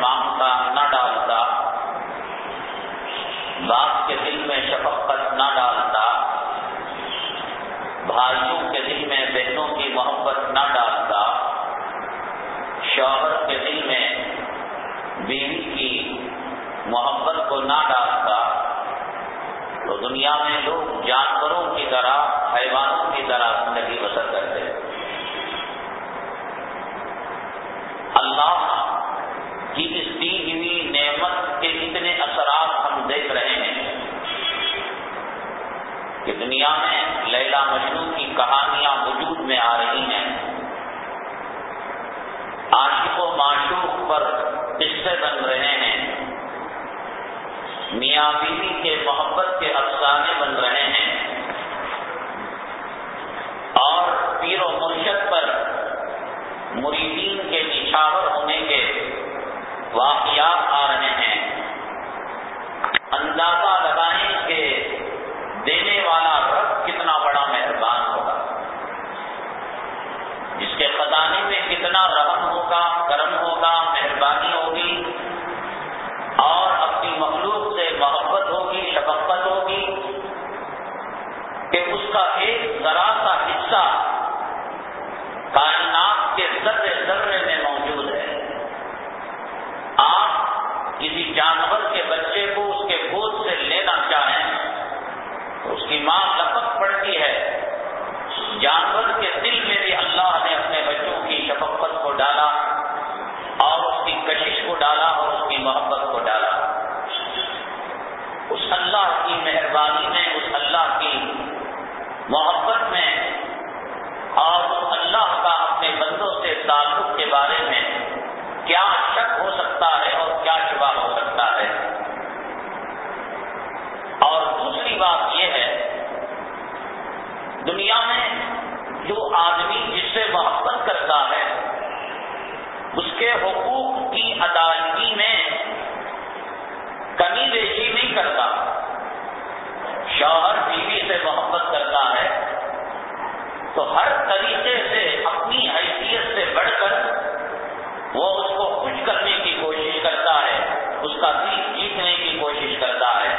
مانگتا نہ ڈالتا، باپ کے دل میں شفقت نہ ڈالتا، بھائیوں کے دل میں بہنوں کی محبت نہ ڈالتا، شوہر کے دل میں بیوی کی محبت کو نہ ڈالتا، تو دنیا میں لوگ جانوروں کی طرح، حیوانوں کی طرح زندگی بسر کرتے اللہ دنیا میں لیلا مجنو کی کہانیاں وجود میں آ رہی ہیں۔ عاشق و معشوق پر قصے بن رہے ہیں۔ میاں بیوی کے محبت کے افسانے بن رہے ہیں۔ اور پیر و مرشد پر مریدین کے نچھاور ہونے کے واقعات آ رہے ہیں۔ اندازہ لگائیں کہ دینے والا رب کتنا بڑا مہربان ہوگا جس کے خزانے میں کتنا رحم ہوگا، کرم ہوگا، مہربانی ہوگی، اور اپنی مخلوق سے محبت ہوگی، شفقت ہوگی، کہ اس کا ایک ذرا سا حصہ کائنات کے ذرے ذرے میں موجود ہے۔ آپ کسی جانور کے بچے کو اس کے گود سے لینا چاہیں تو اس کی ماں جانور کے دل میں بھی اللہ نے اپنے بچوں کی شفقت کو ڈالا اور اس کی کشش کو ڈالا اور اس کی محبت کو ڈالا۔ اس اللہ کی مہربانی میں، اس اللہ کی محبت میں اور اس اللہ کا اپنے بندوں سے تعلق کے بارے میں کیا شک ہو سکتا ہے اور کیا شبہ ہو سکتا ہے۔ اور دوسری بات یہ ہے دنیا میں جو آدمی جس سے محبت کرتا ہے، اس کے حقوق کی ادائیگی میں کمی بیشی نہیں کرتا۔ شوہر بیوی سے محبت کرتا ہے، تو ہر طریقے سے اپنی حیثیت سے بڑھ کر وہ اس کو خوش کرنے کی کوشش کرتا ہے، اس کا دل جیتنے کی کوشش کرتا ہے۔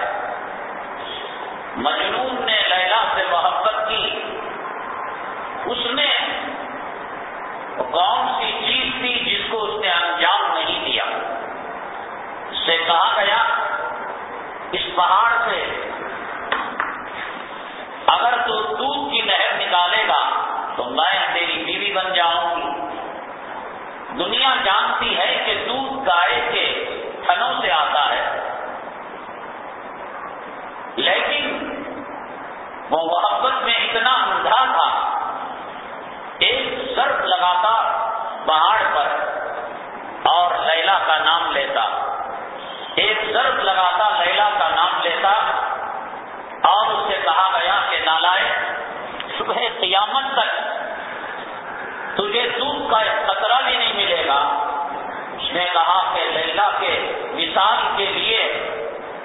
مجنون نے لے اس نے کون سی چیز تھی جس کو اس نے انجام نہیں دیا۔ اس سے کہا گیا، اس پہاڑ سے اگر تو دودھ کی نہر نکالے گا، تو میں تیری بیوی بن جاؤں گی۔ دنیا جانتی ہے کہ دودھ گائے کے تھنوں سے آتا ہے۔ لیکن وہ محبت میں اتنا اندھا تھا ایک سرف لگاتا پہاڑ پر اور لیلا کا نام لیتا۔ ایک سرف لگاتا لیلا کا نام لیتا اور اس سے کہا گیا کہ نالائے، صبح قیامت تک تجھے دودھ کا ایک خطرہ بھی نہیں ملے گا۔ اس نے کہا کہ لیلا کے مثال کے لیے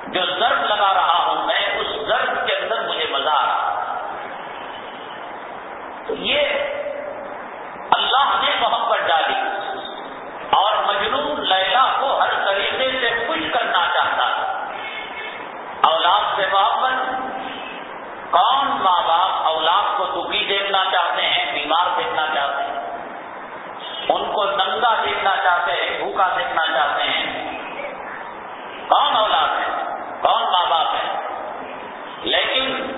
جو ضرب لگا رہا ہوں میں، اس ضرب کے اندر مجھے مزہ آ رہا۔ تو یہ اللہ نے محبت ڈالی اور مجنون لیلا کو ہر طریقے سے خوش کرنا چاہتا اولاد سے محبت، کون ماں باپ اولاد کو دکھی دیکھنا چاہتے ہیں، بیمار دیکھنا چاہتے ہیں؟ ان کو ننگا دیکھنا چاہتے ہیں، بھوکا دیکھنا چاہتے ہیں۔ کون اولاد ہے؟ کون ماں باپ ہے؟ لیکن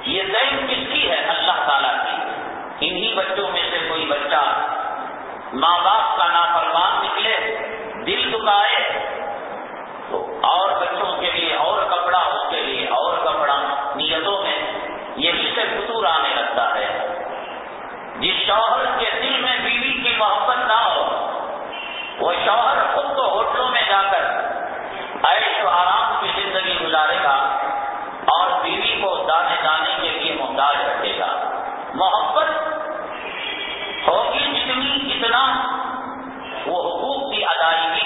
یہ دین کس کی ہے؟ اللہ تعالیٰ بچوں میں سے کوئی بچہ ماں باپ کا نافرمان نکلے، دل دکھائے، تو اور بچوں کے لیے، اور کپڑا اس کے لیے، اور کپڑا۔ نیتوں میں یہ اسے فطور آنے لگتا ہے۔ جس شوہر کے دل میں بیوی کی محبت نہ ہو، وہ شوہر خود تو ہوٹلوں میں جا کر عیش و آرام کی زندگی گزارے گا اور بیوی کو دانے دانے کے لیے محتاج رکھے گا۔ محبت جتنی وہ حقوق کی ادائیگی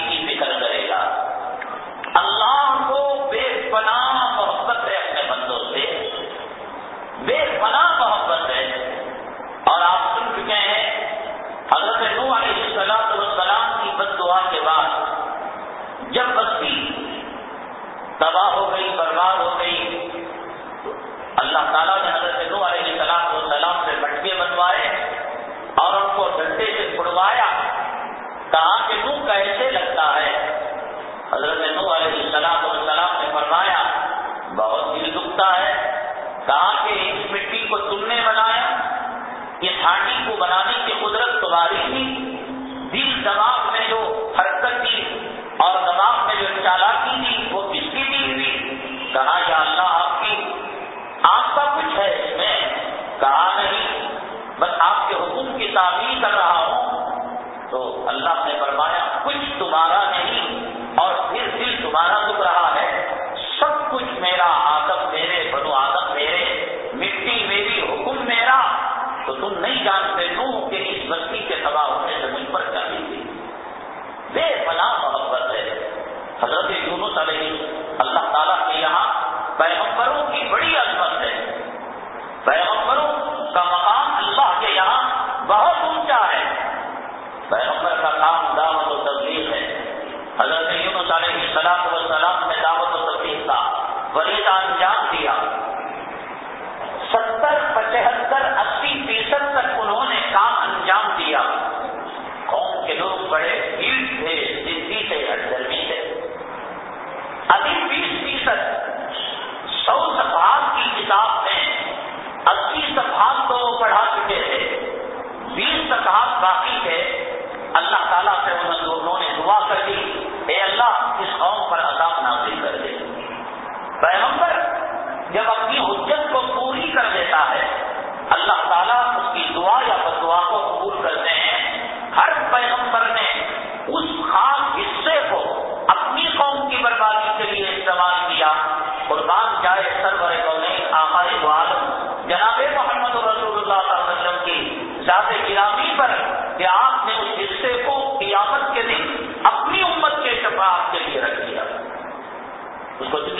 ہانڈی کو بنانے کی قدرت تمہاری تھی۔ دل دماغ میں جو حرکت تھی اور دماغ میں جو چالاکی تھی، وہ کس کی دی ہوئی کہا، یا اللہ، آپ کی آپ کا کچھ ہے اس میں؟ کہا، نہیں، بس آپ کے حکم کی تعمیر کر رہا ہوں۔ تو اللہ نے فرمایا، کچھ تمہارا نہیں اور پھر دل تمہارا دکھ رہا حضرت یونس علیہ اللہ تعالیٰ کے یہاں پیغمبروں کی بڑی عظمت ہے۔ پیغمبروں کا مقام اللہ کے یہاں بہت اونچا ہے۔ پیغمبر کا کام دعوت و تبلیغ ہے۔ حضرت یونس علیہ السلام والسلام نے دعوت و تفریح کا ولیدہ انجام دیا۔ ستر پچہتر اسی فیصد تک انہوں نے کام انجام دیا۔ قوم کے لوگ بڑے بھیڑ ابھی بیس فیصد سو صفحات کی کتاب میں اسی صفحات کو وہ پڑھا چکے تھے۔ بیس صفحات باقی تھے۔ اللہ تعالیٰ سے انہوں نے دعا کر دی۔ اے اللہ، اس قوم پر عذاب نازل کر دے۔ پیغمبر جب اپنی حجت کو پوری کر دیتا ہے، اللہ تعالیٰ اس کی دعا یا بدعا کو قبول کرتے ہیں۔ ہر پیغمبر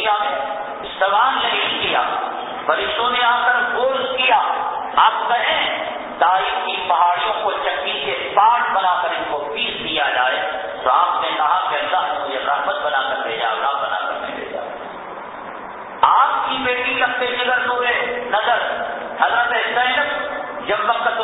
دنیا میں استعمال نہیں کیا فرشتوں نے آ کر گول کیا، آپ کہیں تاریخ کی پہاڑیوں کو چکی کے پاٹ بنا کر ان کو پیس دیا جائے، تو آپ نے کہا کہ اللہ نے مجھے رحمت بنا کر بھیجا اللہ بنا کر نہیں بھیجا۔ آپ کی بیٹی لگتے جگر نورے نظر، حضرت زینب جب وقت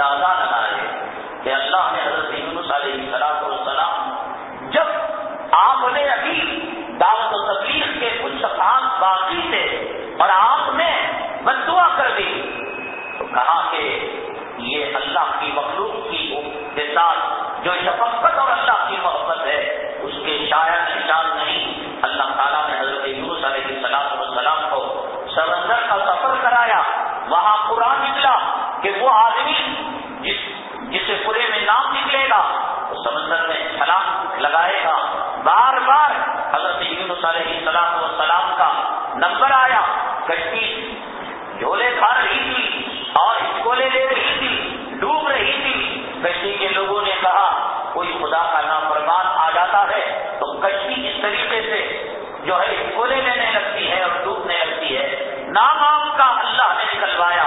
محبت کا پورے نام نکلے گا، وہ سمندر میں چھلانگ لگائے گا۔ بار بار حضرت یونس علیہ السلام والسلام کا نمبر آیا کشتی جھولے کھا رہی تھی اور اسکولے لے رہی تھی، ڈوب رہی تھی۔ کشتی کے لوگوں نے کہا، کوئی خدا کا نام فرمان آ جاتا ہے تو کشتی اس طریقے سے جو ہے اسکولے لینے لگتی ہے اور ڈوبنے لگتی ہے۔ نام آپ کا اللہ نے نکلوایا۔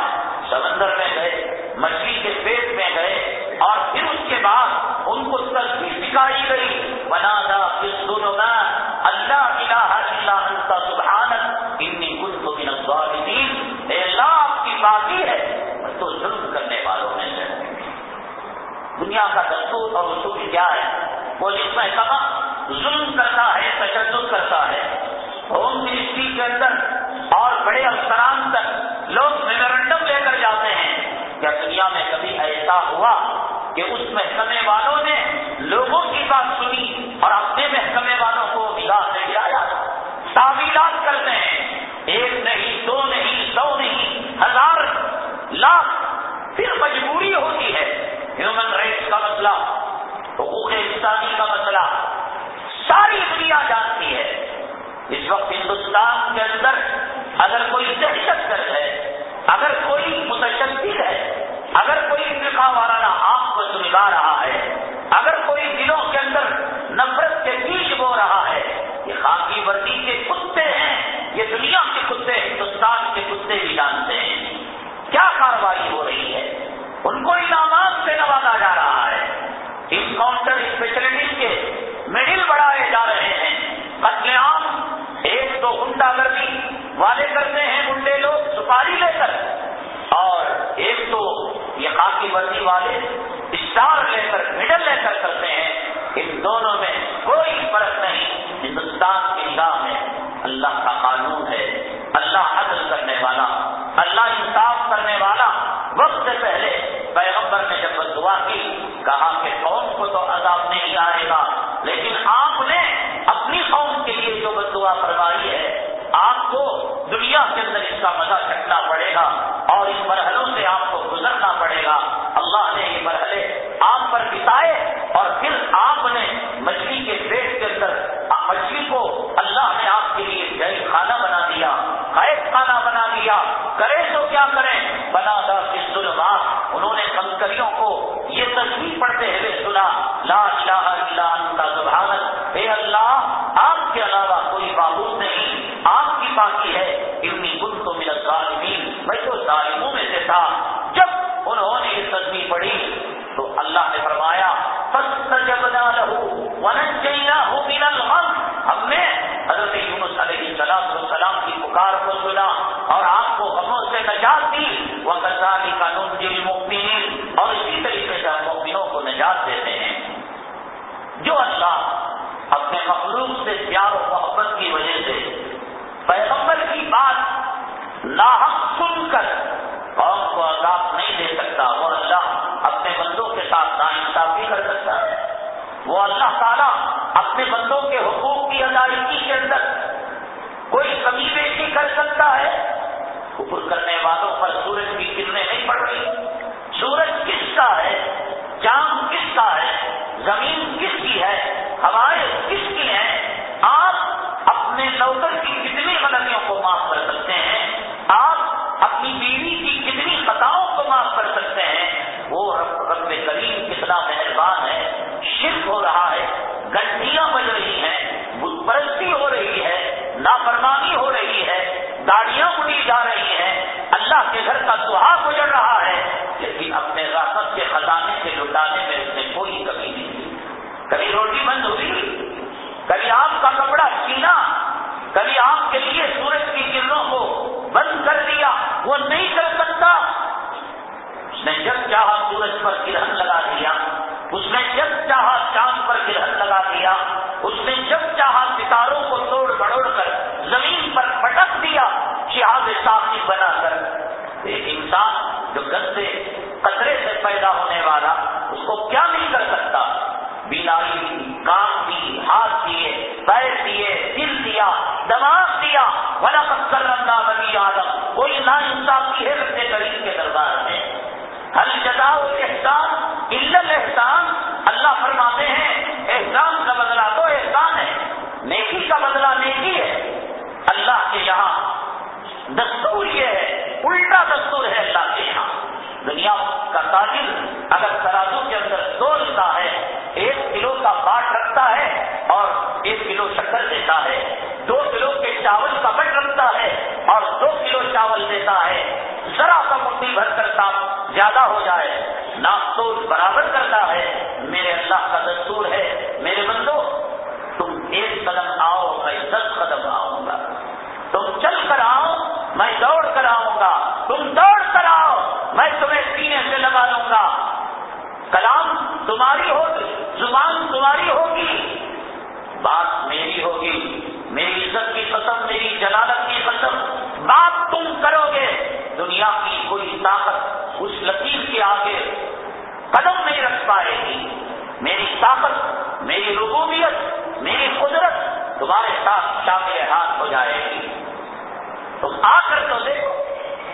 سمندر میں گئے مچھلی کے پیٹ میں گئے بعد ان کو تصویر سکھائی گئی۔ بنا دا اس دونوں میں اللہ الہ الا انت سبحانت انی کنت من الظالمین اے اللہ، آپ کی باقی ہے تو ظلم کرنے والوں میں سے۔ دنیا کا دستور اور اصول کیا ہے؟ وہ جس میں کہا، ظلم کرتا ہے، تشدد کرتا ہے۔ ہوم منسٹری کے اندر اور بڑے افسران تک لوگ میمورنڈم لے کر جاتے ہیں۔ کیا دنیا میں کبھی ایسا ہوا؟ کہ اس محکمے والوں نے لوگوں کی بات سنی اور اپنے محکمے والوں کو نگاہ سے گرایا تعویلات کرتے ہیں۔ ایک نہیں، دو نہیں، سو نہیں، ہزار لاکھ پھر مجبوری ہوتی ہے۔ ہیومن رائٹس کا مسئلہ، حقوق انسانی کا مسئلہ، ساری دنیا جانتی ہے۔ اس وقت ہندوستان کے اندر اگر کوئی دہشت گرد ہے، اگر کوئی متشدد ہے، اگر کوئی فرقہ والا آپ کو سلگا رہا ہے۔ اگر کوئی دلوں کے اندر نفرت کے بیج بو رہا ہے، یہ خاکی وردی کے کتے ہیں، یہ دنیا کے کتے، ہندوستان کے کتے بھی جانتے ہیں۔ کیا کاروائی ہو رہی ہے؟ ان کو انعامات سے نوازا جا رہا ہے۔ انکاؤنٹر اسپیشلٹی کے میڈل بڑھائے جا رہے ہیں۔ قتل عام، ایک تو گنڈا گردی والے کرتے ہیں گنڈے لوگ، سپاری لے کر۔ اور ایک تو یہ خاکی وردی والے اسٹار لے کر میڈل لے کر کرتے ہیں، ان دونوں میں کوئی فرق نہیں ہندوستان کی نگاہ میں اللہ کا قانون ہے، اللہ عدل کرنے والا، اللہ انصاف کرنے والا، وقت سے پہلے پیغمبر نے جب دعا کی، کہا کہ قوم کو تو عذاب نہیں آئے گا، لیکن آپ نے اپنی قوم کے لیے جو بد دعا فرمائی ہے، آپ کو دنیا کے اندر اس کا مزہ چکنا پڑے گا اور اس مرحلوں سے آپ کریں بنا دا اس ظلمات انہوں نے کنکریوں کو یہ تصویر پڑھتے ہوئے سنا، لا الہ الا انت سبحانت اے اللہ، آپ کے علاوہ کوئی معبود نہیں، آپ کی باقی ہے اتنی گن تو میرا ظالمین میں تو ظالموں میں سے تھا۔ جب انہوں نے یہ تصویر پڑھی تو ہم نے حضرت یونس علیہ السلام کی پکار کو سنا اور آپ کو غموں سے نجات دی۔ وہ کسانی قانون دل مکمین اور اسی طریقے سے ہم مکمنوں کو نجات دیتے ہیں۔ جو اللہ اپنے مخلوق سے پیار و محبت کی وجہ سے پیغمبر کی بات لاحق سن کر قوم کو عذاب نہیں دے سکتا، وہ اللہ اپنے بندوں کے ساتھ نا انصافی کر سکتا ہے۔ وہ اللہ تعالیٰ اپنے بندوں کے حقوق کی ادائیگی کے اندر کوئی کمی بیشی کر سکتا ہے۔ کفر کرنے والوں پر سورج کی کرنیں نہیں پڑ رہی سورج کس کا ہے؟ چاند کس کا ہے؟ زمین کس کی ہے؟ ہمارے وہ نہیں کر سکتا۔ اس نے جب چاہا سورج پر گرہن لگا دیا، اس نے جب چاہا چاند پر گرہن لگا دیا، اس نے جب چاہا ستاروں کو توڑ بڑوڑ کر زمین پر پٹک دیا شہاد صافی بنا کر۔ ایک انسان جو گندے قطرے سے پیدا ہونے والا، اس کو کیا نہیں کر سکتا؟ بیماری کام دی ہاتھ دیے، پیر دیے، دل دیا، دماغ دیا۔ بڑا پتھر رنگا بنی آدم کوئی نا انصاف کی ہے اپنے قریب کے دربار میں ہر جگہ احسان علت احسان اللہ فرماتے ہیں، احسان کا بدلہ تو احسان ہے، نیکی کا بدلہ نیکی ہے۔ اللہ کے یہاں دستور یہ ہے، الٹا دستور ہے اللہ کے یہاں۔ دنیا کا تاجر اگر ترازو کے اندر تولتا ہے، ایک کلو کا باٹ رکھتا ہے اور ایک کلو شکر دیتا ہے چاول دیتا ہے، ذرا سا مٹھی بھر کر کام زیادہ ہو جائے ناپتوش برابر کرتا ہے۔ میرے اللہ کا دستور ہے، میرے بندو، تم ایک قدم آؤ، میں دس قدم آؤں گا۔ تم چل کر آؤ، میں دوڑ کر آؤں گا۔ تم دوڑ کر آؤ، میں تمہیں سینے سے لگا دوں گا۔ کلام تمہاری ہوگی، زبان تمہاری ہوگی۔ بات میری ہوگی، میری عزت کی قسم، میری جلالت کی قسم۔ تم کرو گے؟ دنیا کی کوئی طاقت اس لکیر کے آگے قدم نہیں رکھ پائے گی۔ میری طاقت، میری ربوبیت، میری قدرت تمہارے ساتھ شامل ہاتھ ہو جائے گی۔ تم آ کر تو دیکھو۔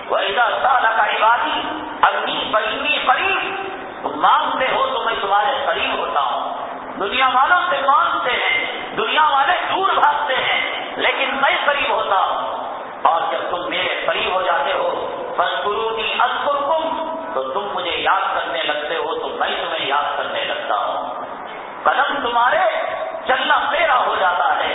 وہ سال کا عبادی اگنی بہنی قریب تم مانگتے ہو تو میں تمہارے قریب ہوتا ہوں۔ دنیا والوں سے مانگتے ہیں، دنیا والے دور بھاگتے ہیں، لیکن میں قریب ہوتا ہوں۔ اور جب تم میرے قریب ہو جاتے ہو فسکرونی اذکرکم، تو تم مجھے یاد کرنے لگتے ہو، تو میں تمہیں یاد کرنے لگتا ہوں۔ قدم تمہارے چلنا میرا ہو جاتا ہے،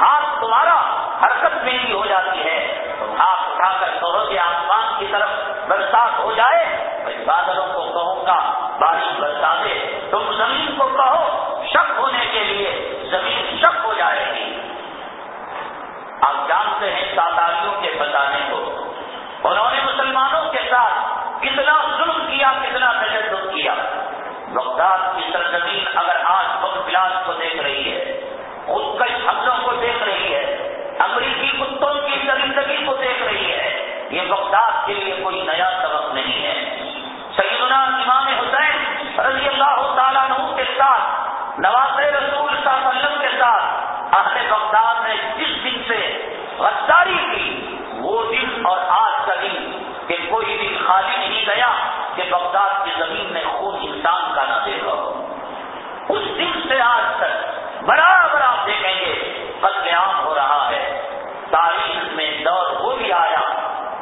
ہاتھ تمہارا حرکت میری ہو جاتی ہے۔ تم ہاتھ اٹھا کر کہو کہ آسمان کی طرف برسات ہو جائے، میں بادلوں کو کہوں گا، بارش برسا دے تم زمین کو کہو، شک ہونے کے لیے زمین شک ہو جائے گی۔ آپ جانتے ہیں تاتاریوں کے بتانے کو۔ انہوں نے مسلمانوں کے ساتھ کتنا ظلم کیا، کتنا تجدد کیا۔ بغداد کی سرزمین اگر آج بم بلاس کو دیکھ رہی ہے خود کش حملوں کو دیکھ رہی ہے، امریکی کتوں کی زندگی کو دیکھ رہی ہے، یہ بغداد کے لیے کوئی نیا سبق نہیں ہے۔ سیدنا امام حسین رضی اللہ تعالیٰ عنہ کے ساتھ نواز رسول صلی اللہ علیہ وسلم کے اہل بغداد نے جس دن سے غداری کی، وہ دن اور آج کا دن کہ کوئی دن خالی نہیں گیا کہ بغداد کی زمین میں خون انسان کا نہ دیکھا ہو۔ اس دن سے آج تک برابر آپ دیکھیں گے قتل عام ہو رہا ہے۔ تاریخ میں دور وہ بھی آیا۔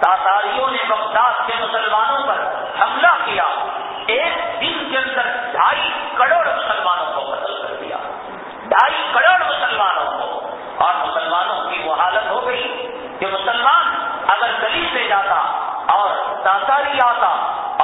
تاتاریوں نے بغداد کے مسلمانوں پر حملہ کیا۔ ایک دن کے اندر ڈھائی کروڑ مسلمانوں کو قتل کر دیا ڈھائی کروڑ مسلمانوں کو اور مسلمانوں کی وہ حالت ہو گئی کہ مسلمان اگر گلی سے جاتا اور تاثاری آتا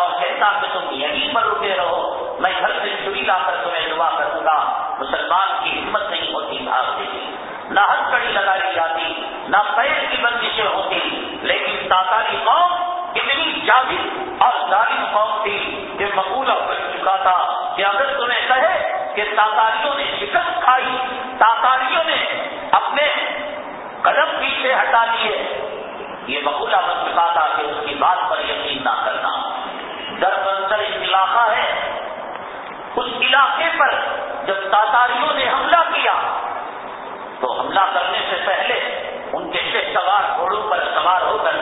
اور کہتا کہ تم یہیں پر رکے رہو، میں گھر سے چھری لا کر تمہیں دعا کروں گا۔ مسلمان کی ہمت نہیں ہوتی بھاگنے کی نہ ہتھ کڑی لگائی جاتی، نہ پیر کی بندشیں ہوتی، لیکن تاثاری قوم اتنی جاگی اور ظالم قوم تھی کہ مقولہ کر چکا تھا کہ اگر تمہیں کہے کہ تاطاریوں نے شکست کھائی تاطاریوں نے اپنے قدم پیچھے ہٹا لیے یہ بخولا بن چکا تھا کہ اس کی بات پر یقین نہ کرنا۔ در بنسر ایک علاقہ ہے۔ اس علاقے پر جب تاتاریوں نے حملہ کیا، تو حملہ کرنے سے پہلے ان کے شہ سوار گھوڑوں پر سوار ہو کر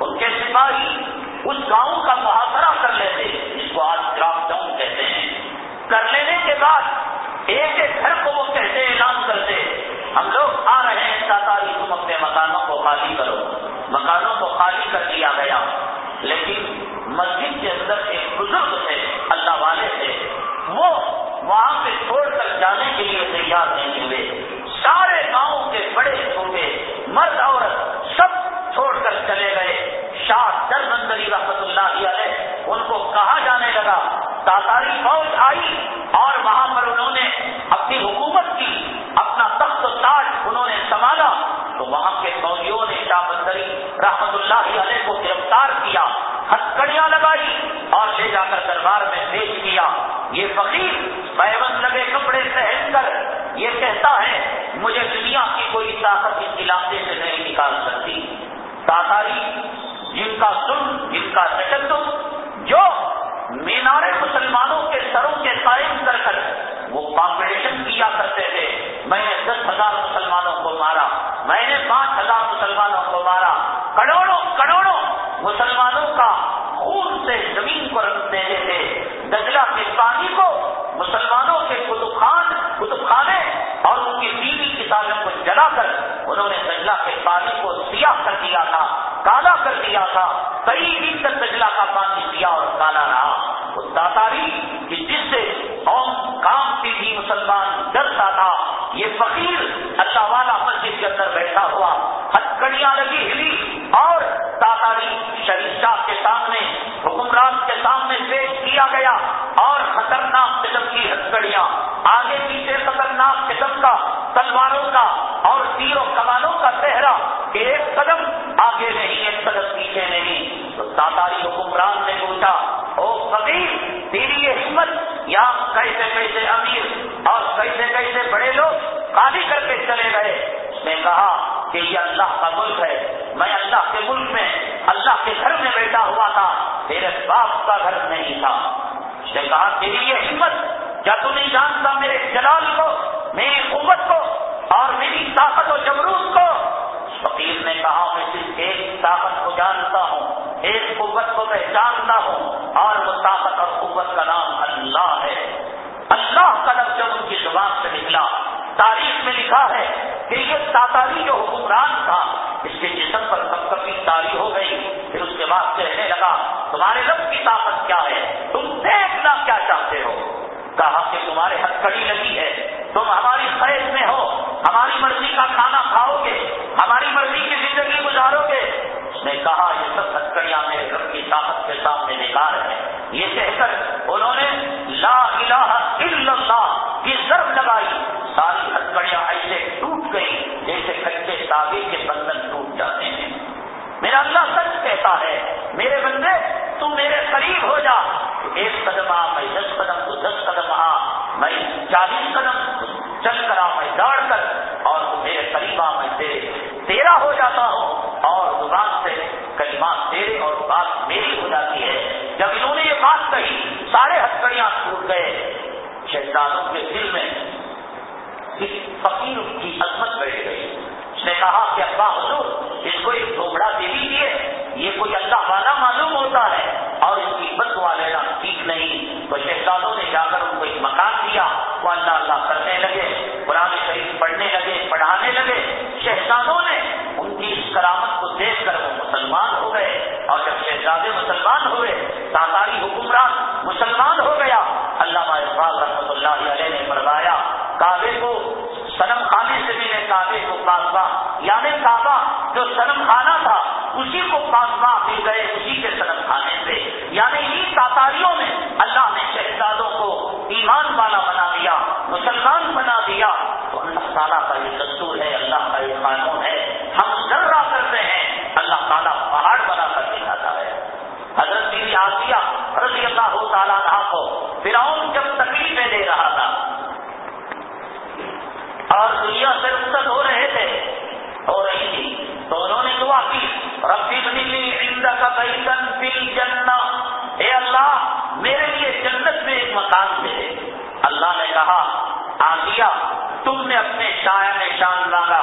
ان کے سپاہی اس گاؤں کا محاصرہ کر لیتے، جس کو آج گرام ڈاؤن کہتے ہیں۔ کر لینے کے بعد ایک ایک گھر کو وہ کہتے، اعلان کرتے۔ ہم لوگ آ رہے ہیں تاتاری تم اپنے مکانوں کو خالی کرو۔ مکانوں کو خالی کر دیا گیا۔ لیکن مسجد کے اندر ایک بزرگ تھے، اللہ والے تھے۔ وہ وہاں پہ چھوڑ کر جانے کے لیے تیار نہیں ہوئے۔ سارے گاؤں کے بڑے چھوٹے مرد عورت سب چھوڑ کر چلے گئے۔ شاہ در مندری رحمت اللہ علیہ، ان کو کہا جانے لگا تاتاری فوج آئی اور وہاں پر انہوں نے اپنی حکومت کی، اپنا تخت و تاج انہوں نے سنبھالا، تو وہاں کے فوجیوں نے شاہ بندری رحمت اللہ علیہ کو گرفتار کیا ہتکڑیاں لگائی اور لے جا کر دربار میں پیش کیا۔ یہ فقیر پیون لگے کپڑے پہن کر یہ کہتا ہے، مجھے دنیا کی کوئی طاقت اس علاقے سے نہیں نکال سکتی۔ تاثاری جن کا سن جن کا تشدد، جو مینارے مسلمانوں کے سروں کے قائم کر کر وہ کمپٹیشن کیا کرتے تھے۔ میں نے دس ہزار مسلمانوں کو مارا۔ میں نے پانچ ہزار مسلمانوں کو مارا۔ کروڑوں کروڑوں مسلمانوں کا خون سے زمین کو رکھ دیتے تھے۔ دجلا کے پانی کو مسلمانوں کے کتب خان کتب خانے اور ان کی بیوی کتابوں کو جلا کر انہوں نے دجلا کے پانی کو سیاہ کر دیا تھا کالا کر دیا تھا۔ کئی دن تک دجلا کا پانی سیاہ اور کالا رہا۔ داتاری کہ جس سے قوم کام کی تھی، مسلمان ڈرتا تھا۔ یہ فقیر اللہ والا مسجد کے اندر بیٹھا ہوا۔ ہتکڑیاں لگی ہلی اور تاتاری شریف شاہ کے سامنے، حکمران کے سامنے پیش کیا گیا۔ اور خطرناک قسم کی ہتکڑیاں آگے پیچھے خطرناک قسم کا تلواروں کا اور تیروں کمانوں کا چہرہ ایک قدم آگے نہیں، ایک قدم پیچھے نہیں۔ تو تاتاری حکمران نے پوچھا، او فقیر، تیری یہ ہمت یا کیسے کیسے امیر اور کیسے کیسے بڑے لوگ خالی کر کے چلے گئے؟ اس نے کہا کہ یہ اللہ کا ملک ہے، میں اللہ کے ملک میں، اللہ کے گھر میں بیٹھا ہوا تھا میرے باپ کا گھر نہیں تھا۔ اس نے کہا، تیری یہ ہمت، کیا تو نہیں جانتا میرے جلال کو؟ میری قوت کو اور میری طاقت و جبروت کو۔ فقیر نے کہا، میں صرف ایک طاقت کو جانتا ہوں، ایک قوت کو پہچانتا ہوں، اور وہ طاقت اور قوت کا نام اللہ ہے۔ اللہ کا لفظ جب ان کی زبان سے نکلا، تاریخ میں لکھا ہے کہ یہ تاتاری جو حکمران تھا، اس کے جسم پر کب کبھی تاری ہو گئی۔ پھر اس کے بعد کہنے لگا، تمہارے لفظ کی طاقت کیا ہے؟ تم دیکھنا کیا چاہتے ہو؟ کہا کہ تمہارے ہتھ کڑی لگی ہے تم ہماری قید میں ہو، ہماری مرضی کا کھانا کھاؤ گے ہماری مرضی کی زندگی گزارو گے اس نے کہا، یہ سب ہتکڑیاں میرے گھر کی طاقت کے سامنے نکال ہے یہ کہہ کر انہوں نے لا الہ الا اللہ کی ضرب لگائی۔ ساری ہتکڑیاں ایسے ٹوٹ گئی جیسے کچے تابے کے بندن ٹوٹ جاتے ہیں۔ میرا اللہ سچ کہتا ہے، میرے بندے، تم میرے قریب ہو جا۔ ایک قدم آ میں دس قدم تو دس قدم آ میں چالیس قدم چل کر میں دوڑ کر اور میرے قریب میں تیرے تیرا ہو جاتا ہوں اور زبان سے کلمات تیرے اور بات میری ہو جاتی ہے۔ جب انہوں نے یہ بات کہی، سارے ہتکڑیاں ٹوٹ گئے۔ شہزادوں کے دل میں فقیر کی عظمت بیٹھ گئی۔ اس نے کہا کہ ابا حضور، اس کو ایک ڈھوبڑا دے دیجیے یہ کوئی اللہ والا معلوم ہوتا ہے اور اس کی بد دعا لینا ٹھیک نہیں، تو شہزادوں نے جا کر ان کو ایک مکان دیا، وہ اللہ اللہ کرنے لگے، قرآن شریف پڑھنے لگے، پڑھانے لگے۔ شہزادوں نے ان کی اس کرامت کو دیکھ کر وہ مسلمان ہو گئے۔ اور جب شہزادے مسلمان ہوئے، تاتاری حکمران مسلمان ہو گیا۔ اللہ اقبال رحمۃ اللہ علیہ نے فرمایا، کعبے کو سنم خانے سے بھی نے کعبے کو کاسبا تعالیٰ کا یہ دستور ہے، اللہ کا یہ قانون ہے۔ ہم ذرا کرتے ہیں۔ اللہ تعالیٰ پہاڑ بنا کر دکھاتا ہے۔ حضرت بھی آسیہ رضی اللہ تعالیٰ کو فرعون جب تکلیفیں دے رہا تھا اور دنیا سے رخصت ہو رہے تھے ہو رہی تھی تو انہوں نے دعا کی ربی بنی کا بیتن فل جنت اے اللہ، میرے لیے جنت میں ایک مکان دے۔ دے اللہ نے کہا آسیہ تم نے اپنے شاعر نشان مانگا،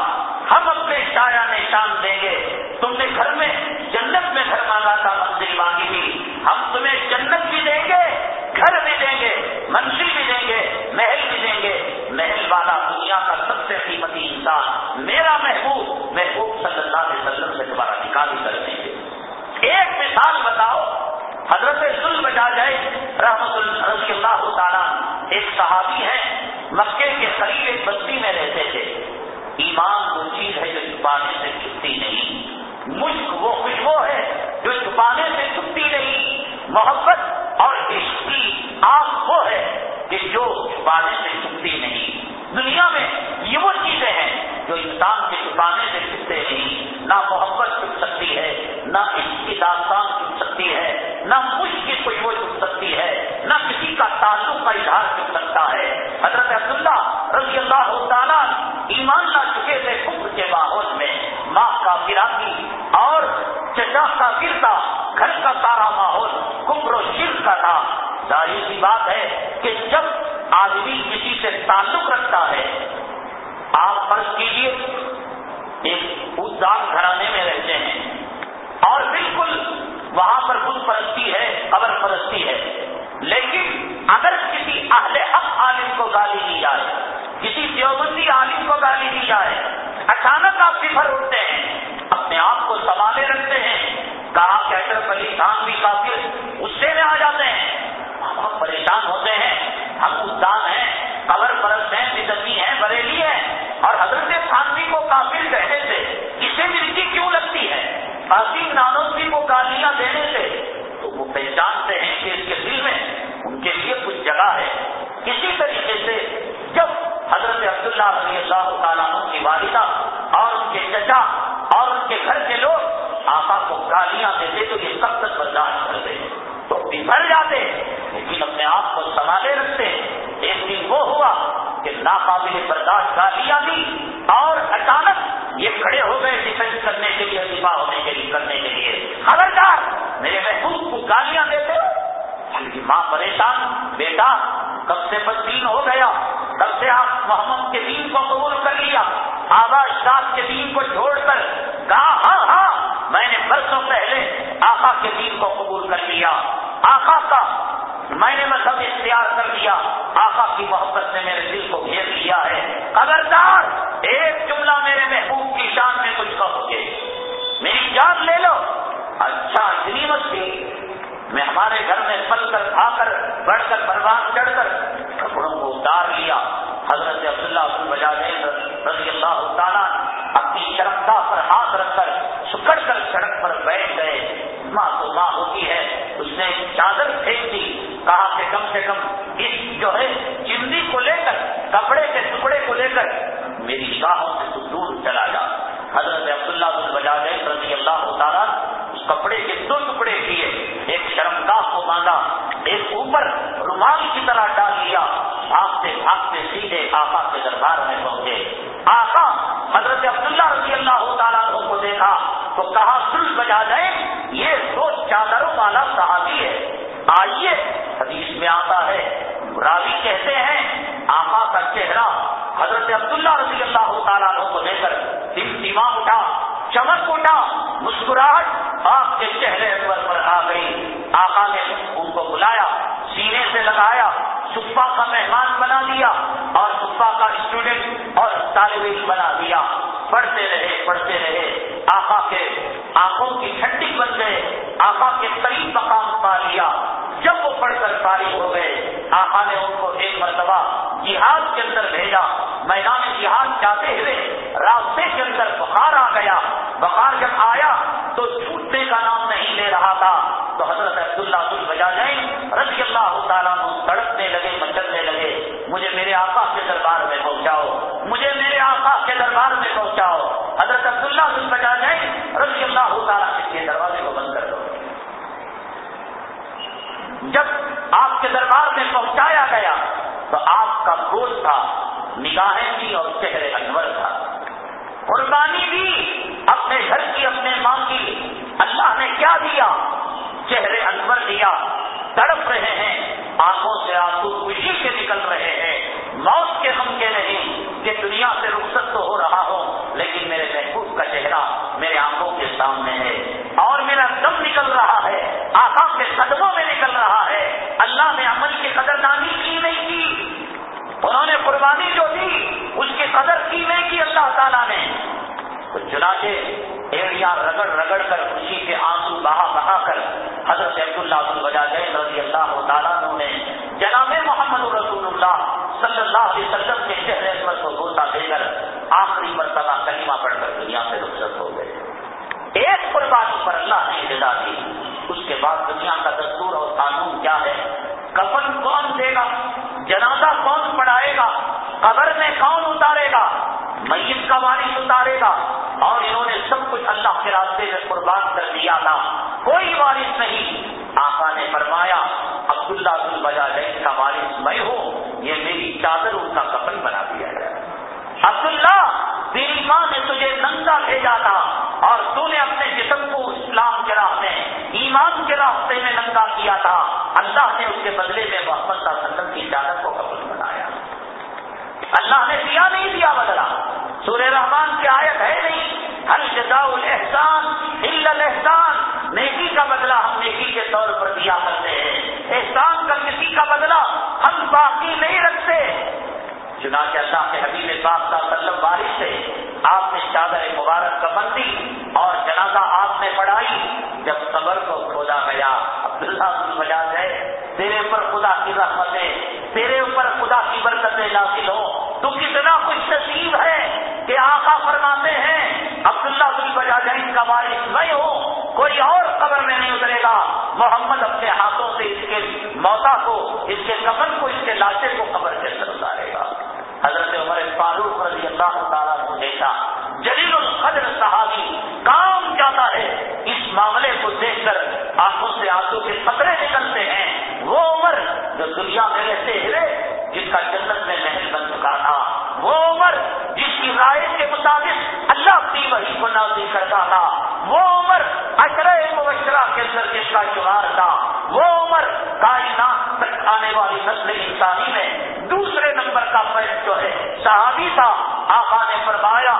ہم اپنے شاعر نشان دیں گے۔ تم نے گھر میں جنت میں گھر مانگا تھا منزل مانگی تھی۔ ہم تمہیں جنت بھی دیں گے، گھر بھی دیں گے، منزل بھی دیں گے، محل بھی دیں گے۔ محل والا دنیا کا سب سے قیمتی انسان، میرا محبوب۔ محبوب صلی اللہ علیہ وسلم سے دوبارہ نکال ہی کر دیں گے۔ ایک مثال بتاؤ، حضرت سل بجا جائے رحمت اللہ تعالیٰ ایک صحابی ہے مکے کے قریب ایک بستی میں رہتے تھے۔ ایمان وہ چیز ہے جو چھپانے سے چھپتی نہیں۔ مشک وہ خوشبو ہے جو چھپانے سے چھپتی نہیں۔ محبت اور عشق کی آگ وہ ہے کہ جو چھپانے سے چھپتی نہیں۔ دنیا میں یہ وہ چیزیں ہیں جو انسان کے چھپانے سے چھپتے نہیں۔ نہ محبت چھپ سکتی ہے، نہ عشق کی داستان چھپ سکتی ہے، نہ مشق کی خوشبو چھپ سکتی ہے۔ نہ کسی کا تعلق کا اظہار چھپ سکتا ہے۔ حضرت عبداللہ رضی اللہ تعالیٰ ایمان نہ چکے تھے کفر کے ماحول میں۔ ماں کا فراقی اور چچا کا فرتا گھر کا سارا ماحول کفر و شرک کا تھا۔ ظاہر سی بات ہے کہ جب آدمی کسی سے تعلق رکھتا ہے، آپ فرض کیجیے ایک ادار گھرانے میں رہتے ہیں اور بالکل وہاں پر بت پرستی ہے، قبر پرستی ہے۔ لیکن اگر کسی اہل حق عالم کو گالی دی جائے، کسی دیوبندی عالم کو گالی دی جائے، اچانک آپ ففر اٹھتے ہیں، اپنے آپ کو سنبھالے رکھتے ہیں، کہا کیسر علی خان بھی کافی غصے میں آ جاتے ہیں۔ ہم پریشان ہوتے ہیں، ہم ادان ہیں، قبر پرست ہیں بدتی ہیں، بریلی ہیں۔ اور حضرت خانوی کو کافر کہنے سے اسے مرکی کیوں لگتی ہے؟ قاسم نانوی کو گالیاں دینے سے وہ پہچانتے ہیں کہ اس کے دل میں ان کے لیے کچھ جگہ ہے۔ اسی طریقے سے جب حضرت عبداللہ رضی اللہ تعالیٰ کی والدہ اور ان کے چچا اور ان کے گھر کے لوگ آقا کو گالیاں دیتے تو یہ سب تک برداشت کرتے ہیں تو بھر جاتے، لیکن اپنے آپ کو سنبھالے رکھتے۔ ہیں ایک دن وہ ہوا کہ ناقابل برداشت گالیاں دی اور اچانک یہ کھڑے ہو گئے ڈیفینس کرنے کے لیے، دفاع ہونے کے لیے، کرنے کے لیے۔ خبردار! میرے محبوب کو گالیاں دیتے ماں پریشان، بیٹا، کب سے بدین ہو گیا؟ کب سے آپ محمد کے دین کو قبول کر لیا؟ آباد شاہ کے دین کو چھوڑ کر کہا ہاں ہاں میں نے برسوں پہلے آقا کے دین کو قبول کر لیا۔ آقا کا میں نے مذہب اختیار کر لیا۔ آقا کی محبت نے میرے دل کو گھیر لیا ہے۔ خبردار، ایک جملہ میرے محبوب کی شان میں کچھ کہو گے۔ میری جان لے لو۔ اچھا اتنی مستی، میں ہمارے گھر میں پل کر کھا کر، بڑھ کر برباد چڑھ کر کپڑوں کو اتار لیا۔ حضرت عبداللہ اللہ رضی اللہ تعالیٰ اپنی شرکتا پر ہاتھ رکھ کر سکڑ کر سڑک پر بیٹھ گئے۔ ماں تو ماں ہوتی ہے، اس نے چادر پھینک دی۔ کہا کہ کم سے کم اس جو ہے چندی کو لے کر، کپڑے کے ٹکڑے کو لے کر میری گاہوں سے تو دور چلا جا۔ حضرت عبداللہ بن بجا گئے رضی اللہ تعالیٰ کپڑے کے دو ٹکڑے کیے، ایک شرمگاہ کو باندھا، ایک اوپر رومال کی طرح ڈال لیا بھاگتے بھاگتے سیدھے آقا کے دربار میں پہنچے۔ آقا حضرت عبداللہ رضی اللہ تعالیٰ کو دیکھا، تو کہا سل بجا جائے یہ دو چادروں والا صحابی ہے۔ آئیے، حدیث میں آتا ہے، راوی کہتے ہیں، آقا کا چہرہ حضرت عبداللہ رضی اللہ تعالیٰ کو لے کر دل اٹھا چمک اٹھا، مسکراہٹ آپ کے چہرے پر آ گئی۔ آقا نے ان کو بلایا، سینے سے لگایا صفا کا مہمان بنا دیا اور صفا کا اسٹوڈنٹ اور طالب علم بنا دیا۔ پڑھتے رہے پڑھتے رہے۔ آقا کے آنکھوں کی ٹھنڈی بن گئے۔ آقا کے قریب مقام پا لیا۔ جب وہ پڑھ کر فارغ ہو گئے، آقا نے ان کو ایک مرتبہ جہاد کے اندر بھیجا۔ میدان جہاد جاتے ہوئے راستے کے اندر بخار آ گیا۔ بخار جب آیا تو چھوٹنے کا نام نہیں لے رہا تھا، تو حضرت عبداللہ بجا جائیں۔ رضی اللہ تعالیٰ تڑپنے لگے مچلنے لگے۔ مجھے میرے آقا کے دربار میں پہنچاؤ۔ مجھے میرے آقا کے دربار میں پہنچاؤ۔ حضرت عبداللہ بجا جائیں۔ رضی اللہ تعالیٰ کے دروازے کو بند کر دو۔ جب آپ کے دربار میں پہنچایا گیا تو آپ کا گوشت تھا، نگاہیں تھی اور چہرے انور تھا۔ قربانی بھی اپنے گھر کی، اپنے ماں کی۔ اللہ نے کیا دیا؟ چہرے انور دیا۔ تڑپ رہے ہیں۔ آنکھوں سے آنسو خوشی سے نکل رہے ہیں۔ موت کے ہم کے نہیں کہ دنیا سے رخصت تو ہو رہا ہو لیکن میرے محبوب کا چہرہ میرے آنکھوں کے سامنے ہے۔ اور میرا دم نکل رہا ہے۔ آخا کے قدموں میں نکل رہا ہے۔ اللہ نے عمل کی قدردانی کی نہیں کی انہوں نے قربانی جو دی اس کی قدر کی نہیں کی اللہ تعالیٰ نے چنانچہ ایڑیاں رگڑ رگڑ کر خوشی کے آنسو بہا بہا کر حضرت عبد اللہ بجا گئے رضی اللہ تعالیٰ نے جناب محمد رسول اللہ صلی اللہ علیہ وسلم کے چہرے پر کو گوتا دے کر آخری مرتبہ کلیمہ پڑھ کر دنیا سے رخصت ہو گئے۔ ایک قربانی پر اللہ نے جدا دی اس کے بعد دنیا کا دستور اور قانون کیا ہے؟ کفن کون دے گا؟ جنازہ کون پڑھائے گا؟ قبر میں کون اتارے گا؟ میت کا وارث اتارے گا۔ اور انہوں نے سب کچھ اللہ کے راستے میں قربان کر دیا تھا۔ کوئی وارث نہیں۔ آقا نے فرمایا، عبداللہ بن بجا کا وارث میں ہوں۔ یہ میری چادر ان کا کفن بنا دیا گیا۔ عبداللہ، تیری ماں نے تجھے ننگا بھیجا تھا۔ اور تو نے اپنے جسم کو اسلام کے راستے، ایمان کے راستے میں ننگا کیا تھا۔ اللہ نے اس کے بدلے میں محمد کا سندن کی چادر کو کفن بنایا۔ اللہ نے دیا نہیں دیا بدلا سورہ رحمان کی آیت ہے نہیں۔ ہر جدا الحسان احسان نیکی کا بدلہ ہم نیکی کے طور پر دیا کرتے ہیں۔ احسان کا کسی کا بدلہ ہم باقی نہیں رکھتے۔ چنانچہ اللہ کے حبیب پاک کا مطلب بارش سے آپ نے چادر مبارک کا بندی اور جنازہ آپ نے پڑھائی جب صبر کو کھودا گیا، عبداللہ بجا ہے تیرے اوپر خدا کی رحمتیں، تیرے اوپر خدا کی برکتیں نازل ہو تو کتنا خوش نصیب ہے کہ آقا فرماتے ہیں، عبداللہ بن بجا جائیں کا وارث نہیں ہو کوئی اور قبر میں نہیں اترے گا۔ محمد اپنے ہاتھوں سے اس کے موتا کو، اس کے کفن کو، اس کے لاشے کو قبر کے اندر اتارے گا۔ حضرت عمر فاروق رضی اللہ تعالیٰ کو دیکھا، جلیل القدر صحابی صحابی تھا، آقا نے فرمایا،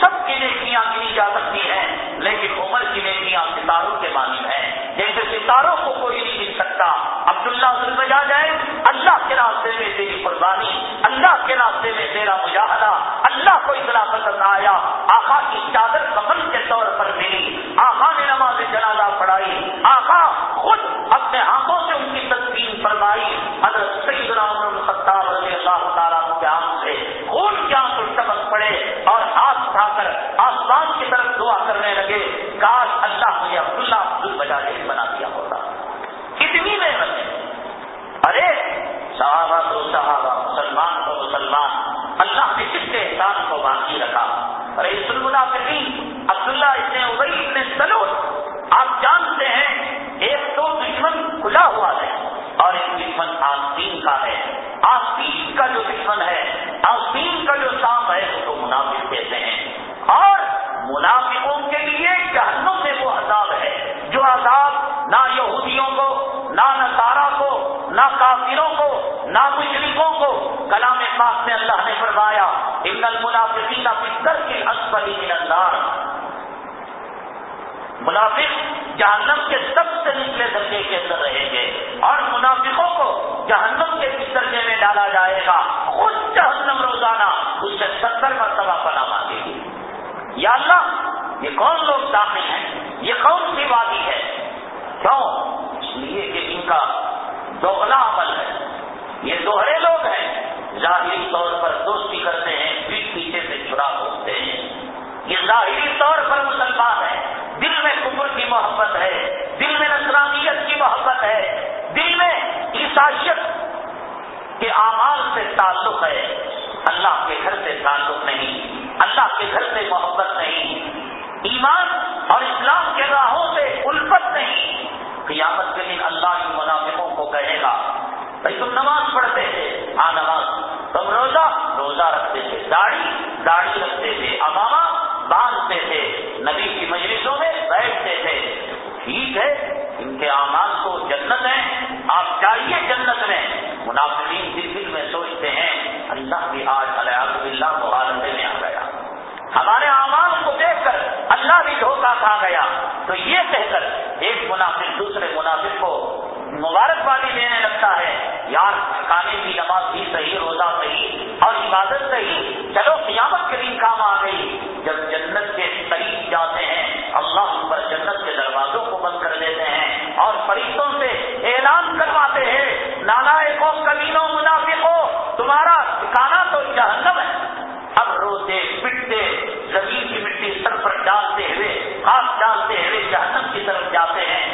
سب کی نیکیاں گنی جا سکتی ہیں لیکن عمر کی نیکیاں ستاروں کے مانی ہیں۔ جیسے ستاروں کو کوئی نہیں مل سکتا۔ عبداللہ بجا جائے اللہ کے راستے میں تیری قربانی، اللہ کے راستے میں تیرا مجاہدہ، اللہ کو اتنا پسند آیا، آقا کی چادر کفن کے طور پر ملی آقا نے نماز جنازہ پڑھائی آقا خود اپنے ہاتھوں سے ان کی تصویر فرمائی حضرت سید رام الخطاب رضی اللہ تعالیٰ کے ہاتھ سے خون کیا تو ٹپک پڑے اور ہاتھ اٹھا کر آسمان کی طرف دعا کرنے لگے کاش اللہ مجھے عبداللہ عبد البجا بنا دیا ہوتا کتنی محنت ہے ارے صحابہ تو صحابہ مسلمان کو مسلمان اللہ نے کس کے احسان کو باقی رکھا ارے اس المنافقین عبداللہ اتنے ابئی اتنے سلو آپ جانتے ہیں ایک تو دشمن کھلا ہوا ہے اور ایک دشمن آستین کا ہے آستین کا جو دشمن ہے آستین کا جو سانپ ہے اس کو منافق کہتے ہیں اور منافقوں کے لیے جہنم میں وہ عذاب ہے جو عذاب نہ یہودیوں کو نہ نسارا کو نہ کافروں کو نہ مشرقوں کو کلام پاک میں اللہ نے فرمایا ان المنافقین فکر کی اسپلی من النار منافق جہنم کے سب سے نچلے درجے کے اندر رہیں گے اور منافقوں کو جہنم کے کس درجے میں ڈالا جائے گا۔ خود جہنم روزانہ اس سے ستر مرتبہ پناہ مانگے گی۔ یا اللہ، یہ کون لوگ داخل ہیں؟ یہ کون سی وادی ہے۔ کیوں؟ اس لیے کہ ان کا دوغلا عمل ہے۔ یہ دوہرے لوگ ہیں۔ ظاہری طور پر دوستی کرتے ہیں پیٹ پیچھے سے چڑا ہوتے ہیں۔ یہ ظاہری طور پر مسلمان ہیں۔ میں کفر کی محبت ہے، دل میں نسرانیت کی محبت ہے، دل میں عیسائیت کے اعمال سے تعلق ہے۔ اللہ کے گھر سے تعلق نہیں، اللہ کے گھر سے محبت نہیں۔ ایمان اور اسلام کے راہوں سے الفت نہیں۔ قیامت کے دن اللہ کے منافقوں کو کہے گا، بھائی تم نماز پڑھتے تھے ہاں نماز۔ تم روزہ روزہ رکھتے تھے، داڑھی داڑھی رکھتے تھے اماما باندھتے تھے۔ نبی کی مجلسوں میں بیٹھتے تھے۔ ٹھیک ہے، ان کے اعمال کو جنت ہے آپ چاہیے جنت میں۔ منافقین دل دل میں سوچتے ہیں، اللہ بھی آج علیہ اللہ مبارکے میں آ گیا۔ ہمارے اعمال کو دیکھ کر اللہ بھی دھوکہ کھا گیا۔ تو یہ کہہ کر ایک منافق دوسرے منافق کو مبارکبادی دینے لگتا ہے، یار، کھانے کی نماز بھی صحیح، روزہ صحیح اور عبادت صحیح، چلو قیامت کے دن کام آ گئی۔ جب جنت کے قریب جاتے ہیں، اللہ پر جنت کے دروازوں کو بند کر دیتے ہیں اور فرشتوں سے اعلان کرواتے ہیں نانا کو کمینوں، منافقوں ہو تمہارا ٹھکانا تو جہنم ہے۔ اب روتے پٹتے زمین کی مٹی سر پر ڈالتے ہوئے ہاتھ ڈالتے ہوئے جہنم کی طرف جاتے ہیں۔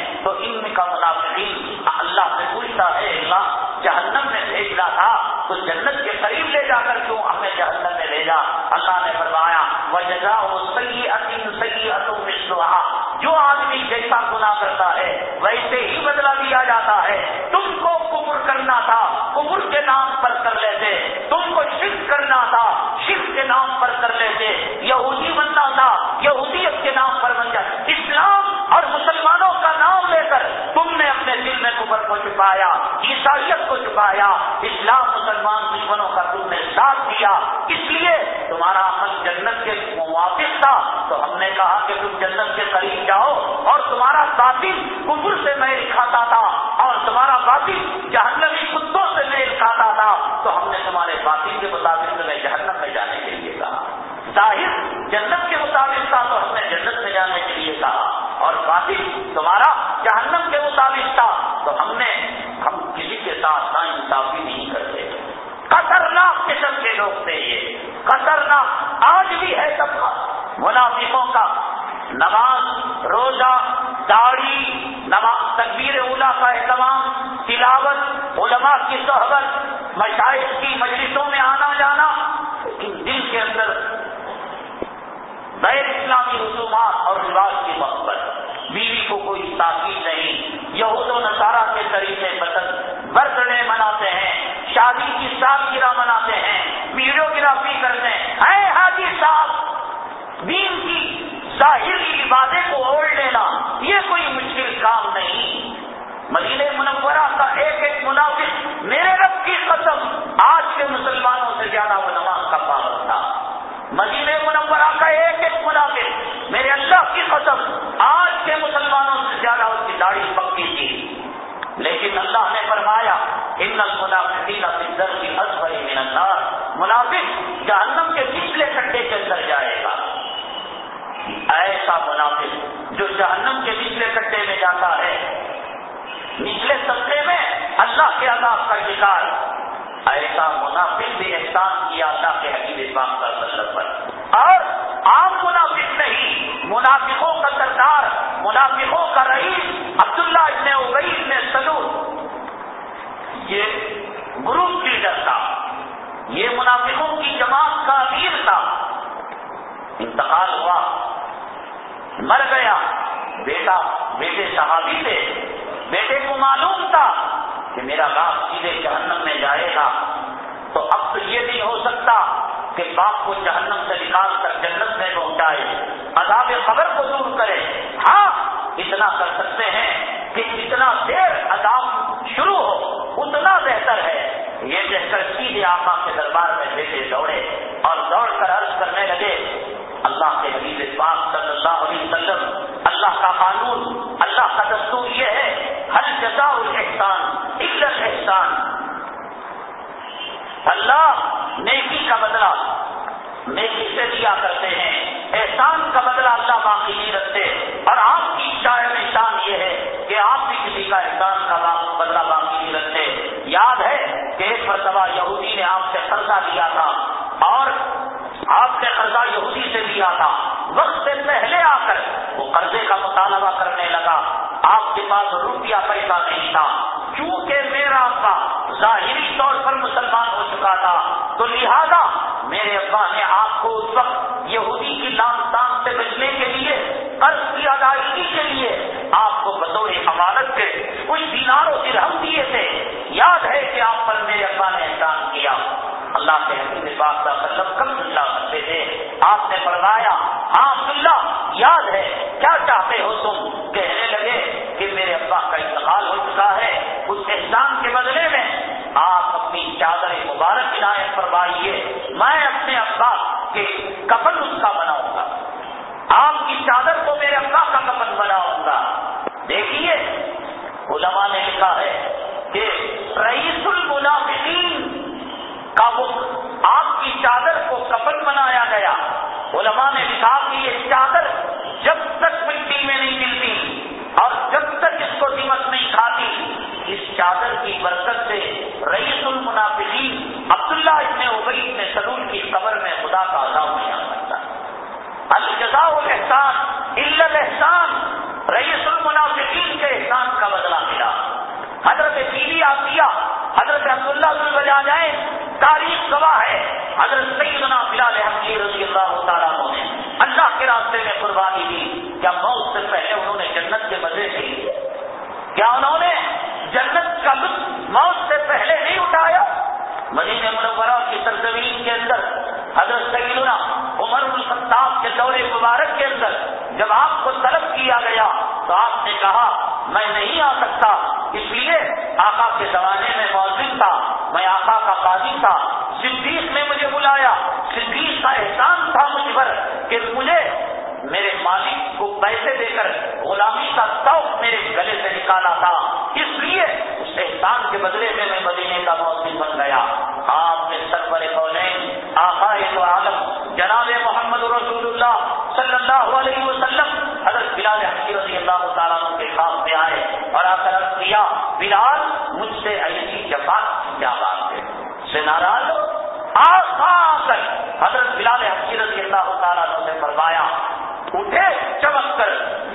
جاتا ہے۔ تم کو کفر کرنا تھا، کفر کے نام پر کر لیتے۔ تم کو شرک کرنا تھا، شرک کے نام پر کر لیتے۔ یہودی بننا تھا، یہودیت کے نام پر بن جائے اسلام اور مسلمانوں کا نام لے کر تم نے اپنے دل میں کفر کو چھپایا، عیسائیت کو چھپایا۔ اسلام مسلمان دشمنوں کا تم نے ساتھ دیا۔ اس لیے تمہارا عمل جنت کے موافق تھا۔ تو ہم نے کہا کہ تم جنت کے قریب جاؤ اور تمہارا باطل کفر سے میل کھاتا تھا۔ تمہارا باطل جہنمی کتوں سے میل کھاتا تھا، تو ہم نے تمہارے باطل کے مطابق تمہیں جہنم میں جانے کے لیے کہا۔ ظاہر جنت کے مطابق تھا، تو ہم نے جنت میں جانے کے لیے کہا۔ اور باطل تمہارا جہنم کے مطابق تھا، تو ہم نے ہم کسی کے ساتھ نا انصافی نہیں کرتے۔ خطرناک قسم کے لوگ تھے یہ۔ خطرناک۔ آج بھی ہے سب کا۔ منافقوں کا۔ نماز، روزہ، داڑھی، نماز تقبیر اولا کی صحبت مشاہد کی مجلسوں میں آنا جانا، لیکن دل کے اندر غیر اسلامی رسومات اور رواج کی محبت، بیوی کو کوئی تاکید نہیں۔ یہود و نصارہ کے طریقے پسند برتھ ڈے مناتے ہیں، شادی کی سالگرہ مناتے ہیں ویڈیوگرافی کرتے ہیں۔ اے حاجی صاحب، دین کی ظاہری عبادے کو اوڑھ لینا، یہ کوئی مشکل کام نہیں۔ مدینہ منورہ کا ایک ایک منافق میرے رب کی قسم آج کے مسلمانوں سے زیادہ وہ نماز کا پابند تھا۔ مدینہ منورہ کا ایک ایک منافق میرے اللہ کی قسم آج کے مسلمانوں سے زیادہ اس کی داڑھی پکی تھی۔ لیکن اللہ نے فرمایا، ان اپنی در کی ازبری من النار منافق جہنم کے پچھلے کٹے کے اندر جائے گا۔ ایسا منافق جو جہنم کے پچھلے کٹے میں جاتا ہے نچلے طبقے میں اللہ کے عذاب کا شکار۔ ایسا منافق بھی احسان کیا اللہ کے حقیب کا سلط پر۔ اور عام منافق نہیں، منافقوں کا سردار، منافقوں کا رئیس عبداللہ ابن ابئی ابن سلور یہ گروپ لیڈر تھا، یہ منافقوں کی جماعت کا امیر تھا۔ انتقال ہوا، مر گیا۔ بیٹا، بیٹے صحابی تھے۔ بیٹے کو معلوم تھا کہ میرا باپ سیدھے جہنم میں جائے گا، تو اب تو یہ نہیں ہو سکتا کہ باپ کو جہنم سے نکال کر جنت میں پہنچائے، عذاب خبر کو دور کرے۔ ہاں اتنا کر سکتے ہیں کہ جتنا دیر عذاب شروع ہو، اتنا بہتر ہے۔ یہ کہہ کر سیدھے آقا کے دربار میں بیٹے دوڑے اور دوڑ کر عرض کرنے لگے، اللہ کے حبیب پاک صلی اللہ علیہ وسلم، اللہ کا قانون، اللہ کا دستور یہ ہے ہر جزا احسان عزت احسان اللہ نیکی کا بدلہ نیکی سے دیا کرتے ہیں۔ احسان کا بدلہ اللہ باقی نہیں رکھتے۔ اور آپ کی شاعر احسان یہ ہے کہ آپ بھی کسی کا احسان کا بدلہ باقی نہیں رکھتے۔ یاد ہے کہ ایک مرتبہ یہودی نے آپ سے قرضہ لیا تھا اور آپ نے قرضہ یہودی سے لیا تھا۔ وقت سے پہلے آ کر وہ قرضے کا مطالبہ کرنے لگا۔ آپ کے پاس روپیہ پیسہ نہیں تھا۔ چونکہ میرا ابا ظاہری طور پر مسلمان ہو چکا تھا، تو لہذا میرے ابا نے آپ کو اس وقت یہودی کی لام تام سے بچنے کے لیے، قرض کی ادائیگی کے لیے آپ کو بطور حمالت کے کچھ دیناروں کی رحم دیے تھے۔ یاد ہے کہ آپ پر میرے ابا نے احسان کیا۔ اللہ کے حقیقی بات کا مطلب کم اللہ کرتے تھے۔ آپ نے فرمایا ہاں عبداللہ، یاد ہے، کیا چاہتے ہو تم کہنے چکا ہے، اس احسان کے بدلے میں آپ اپنی چادر مبارک عنایت فرمائیے، میں اپنے ابا کے کفن اس کا بناؤں گا۔ آپ کی چادر کو میرے ابا کا کفن بناؤں گا۔ دیکھیے، علماء نے لکھا ہے کہ رئیس المنافقین کا وہ آپ کی چادر کو کفن بنایا گیا۔ علماء نے لکھا کہ یہ چادر جب تک مٹی میں نہیں ملتی اور جب تک کو دیمک نہیں کھاتی، اس چادر کی برکت سے رئیس المنافقین عبداللہ ابن ابئی ابن سلول کی قبر میں خدا کا عذاب نہیں آ سکتا الجزا الاحسان الا الاحسان رئیس المنافقین کے احسان کا بدلہ ملا۔ حضرت بیوی آتیہ حضرت عبداللہ بن بجا جائیں تاریخ گواہ ہے۔ حضرت سیدنا بلال حقی رضی اللہ تعالیٰ نے اللہ کے راستے میں قربانی دی۔ کیا موت سے پہلے انہوں نے جنت کے مزے سے کیا انہوں نے جنت کا لطف موت سے پہلے نہیں اٹھایا؟ مدینہ منورہ کی سرزمین کے اندر، حضرت سیدنا عمر الخطاب کے دور مبارک کے اندر جب آپ کو طلب کیا گیا تو آپ نے کہا، میں نہیں آ سکتا۔ اس لیے آقا کے زمانے میں موجود تھا، میں آقا کا قاضی تھا۔ صدیق نے مجھے بلایا۔ صدیق کا احسان تھا مجھ پر کہ مجھے میرے مالک کو پیسے دے کر غلامی کا توق میرے گلے سے نکالا تھا۔ اس لیے اس احسان کے بدلے میں میں مدینے کا موسم بن گیا۔ آپ نے سرور بولیں آقا تو عالم، جناب محمد رسول اللہ صلی اللہ علیہ وسلم، حضرت بلال حقی رضی اللہ تعالیٰ کے خواب میں آئے اور آ کر کیا بلال مجھ سے ایسی جفا کیا بات ہے؟ سے ناراض؟ کر، حضرت بلال حقی رضی اللہ تعالیٰ نے فرمایا اٹھے، چمک کر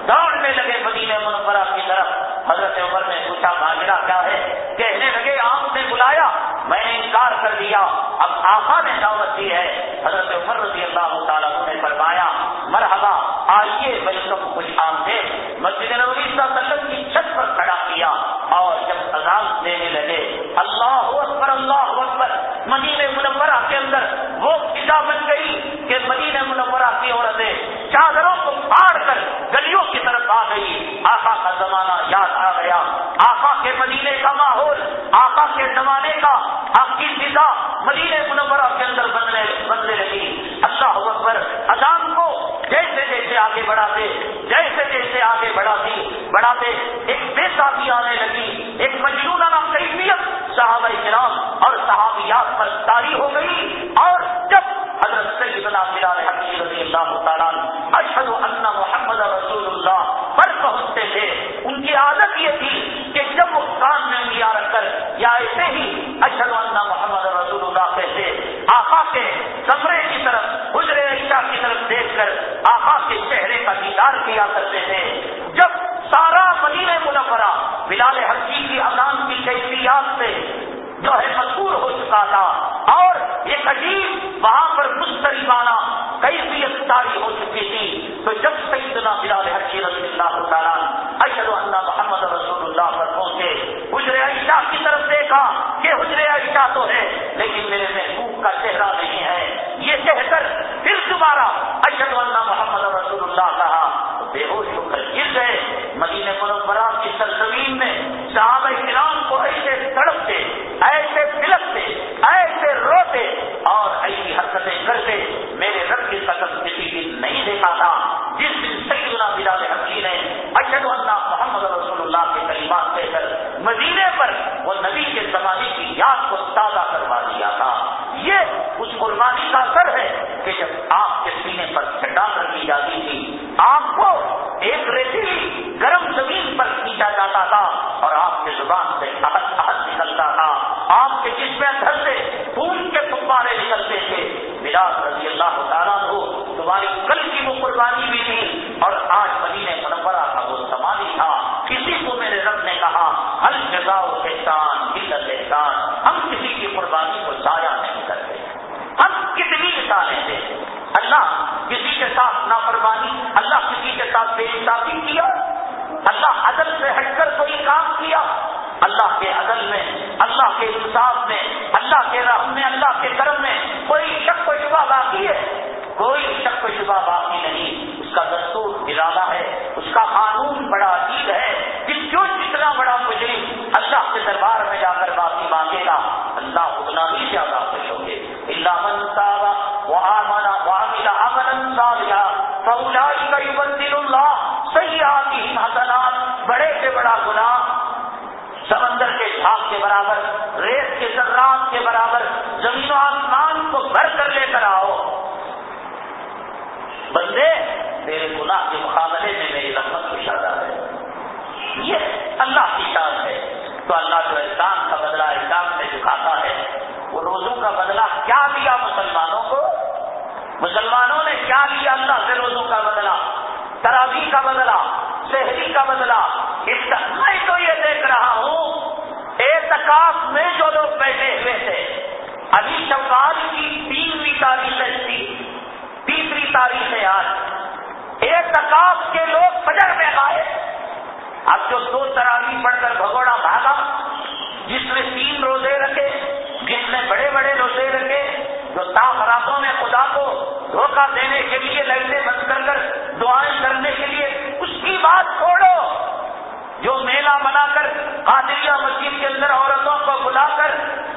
دوڑنے لگے مدینہ منورہ کی طرف۔ حضرت عمر نے پوچھا، ماجرا، کیا ہے؟ کہنے لگے، آپ نے بلایا۔ میں نے انکار کر دیا۔ اب آقا نے دعوت دی ہے۔ حضرت عمر رضی اللہ تعالیٰ نے فرمایا، مرحبا، آئیے ویلکم خوش آمدید مسجد نبی صلی اللہ علیہ وسلم کی چھت پر کھڑا کیا اور جب اذان دینے لگے، اللہ اکبر اللہ اکبر، مدینہ منورہ کے اندر وہ فضا بن گئی کہ مدینہ منورہ کی عورتیں چادروں کو پھاڑ کر گلیوں کی طرف آ گئی آقا کا زمانہ یاد آ گیا آقا کے مدینے کا ماحول آقا کے زمانے کا آپ کی فضا مدینہ منورہ کے اندر بدلنے بدلنے لگی اللہ اکبر اذان کو جیسے جیسے آگے بڑھاتے جیسے جیسے آگے بڑھاتی بڑھاتے ایک بے بھی آنے لگی، ایک مجنون کیفیت صحابہ کرام اور صحابیات پر تاری ہو گئی اور جب حضرت سیدنا بلال حقی رضی اللہ تعالیٰ اشد ان محمد رسول اللہ پر پہنچتے تھے، ان کی عادت یہ تھی کہ جب وہ کان میں انگلیاں رکھ کر یا ایسے ہی اشد ان محمد رسول اللہ کہتے، آقا کے سفرے کی طرف، حجر عشا کی طرف دیکھ کر آقا کے چہرے کا دیدار کیا کرتے تھے جب سارا مدینہ منورہ بلال حقی کی اذان کی کیفیات سے جو ہے مشہور ہو چکا تھا اور ایک عجیب وہاں پر مستریبانہ کیفیت تاری ہو چکی تھی تو جب سیدنا بلال حجی رضی اللہ تعالیٰ اشد اللہ محمد رسول اللہ پر پہنچے حجر عائشہ کی طرف دیکھا کہ حجر عائشہ تو ہے لیکن میرے محبوب کا چہرہ نہیں ہے یہ کہہ کر پھر دوبارہ اشد اللہ محمد رسول اللہ کہا بے ہوش ہو کر گر گئے مدینہ منورہ کی سرزمین میں صحابہ کرام کو ایسے تڑپتے ایسے پلکتے ایسے روتے اور ایسی حرکتیں کرتے میرے رب کی قدم کسی دن نہیں دیکھا تھا جس دن سیدنا بلال حقی نے اشد اللہ محمد رسول اللہ کے کلمات دے کر مدینے پر وہ نبی کے زمانے کی یاد کو ریت کے ذرات کے برابر زمین و آسمان کو بھر کر لے کر آؤ۔ بندے، میرے گناہ کے مقابلے میں میری رحمت کو شادہ ہے۔ یہ اللہ کی شان ہے۔ تو اللہ جو احسان کا بدلہ احسان میں دکھاتا ہے وہ روزوں کا بدلہ کیا دیا مسلمانوں کو؟ مسلمانوں نے کیا لیا اللہ سے روزوں کا بدلہ؟ تراوی کا بدلہ شہری کا بدلہ؟ میں تو یہ دیکھ رہا ہوں۔ اعتکاف میں جو لوگ بیٹھے ہوئے تھے، ابھی شوال کی تینویں تاریخ تھی تیسری تاریخ ہے آج۔ اعتکاف کے لوگ فجر میں آئے۔ اب جو دو تراوی پڑھ کر بھگوڑا بھاگا، جس نے تین روزے رکھے، جس نے بڑے بڑے روزے رکھے، جو تاخراتوں میں خدا کو دھوکہ دینے کے لیے لڑنے بند کر کر دعائیں کرنے کے لیے، اس کی بات چھوڑو۔ جو میلہ بنا کر قادریہ مسجد کے اندر عورتوں کو بلا کر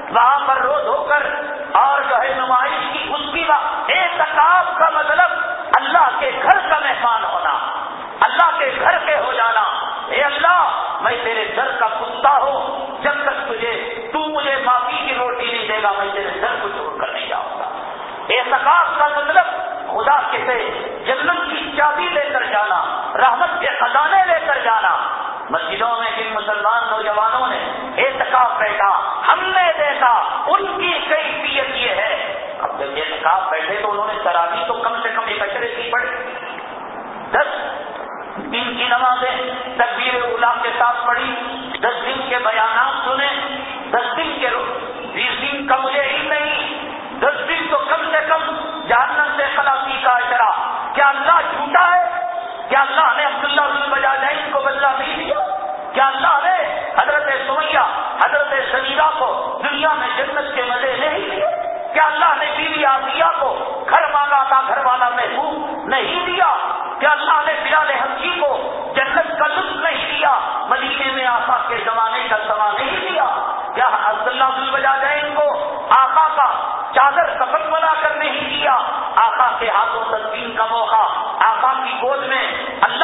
وہاں پر رو دھو کر اور جو ہے نمائش کی، اس کی بات کا مطلب اللہ کے گھر کا مہمان ہونا، اللہ کے گھر کے ہو جانا۔ اے اللہ، میں تیرے گھر کا کتا ہوں، جب تک تجھے، تو مجھے معافی کی روٹی نہیں دے گا، میں تیرے گھر کو چھوڑ کر نہیں جاؤں گا۔ احتکاب کا مطلب خدا کے جنت کی چابی لے کر جانا، رحمت کے خزانے لے کر جانا مسجدوں میں جن مسلمان نوجوانوں نے احتکاب بیٹھا ہم نے دیکھا، ان کی کیفیت یہ ہے۔ اب جب احتکاب بیٹھے تو انہوں نے تراوی تو کم سے کم ایک اچھے کی پڑی دس دن کی نمازیں تقبیر اولا کے ساتھ پڑھی، دس دن کے بیانات سنے، دس دن کے بیس دن کا مجھے ہی نہیں، دس دن تو کم سے کم جہنم سے خلاصی کا اشرا کیا اللہ جھوٹا ہے؟ کیا اللہ نے عبداللہ بن بجا جائن کو بدلا نہیں دیا؟ کیا اللہ نے حضرت سمیا حضرت شریرا کو دنیا میں جنت کے مزے نہیں دیے؟ کیا اللہ نے بیوی آسیہ کو گھر والا تھا گھر والا محبوب نہیں دیا؟ کیا اللہ نے بلال حقی کو جنت کا لطف نہیں دیا؟ مدینے میں آقا کے زمانے کا سما نہیں دیا؟ کیا عبداللہ بن بجا جائن کو آقا کا چادر کفن بنا کر نہیں دیا؟ آقا کے ہاتھوں تدبین کا موقع آقا کی گود میں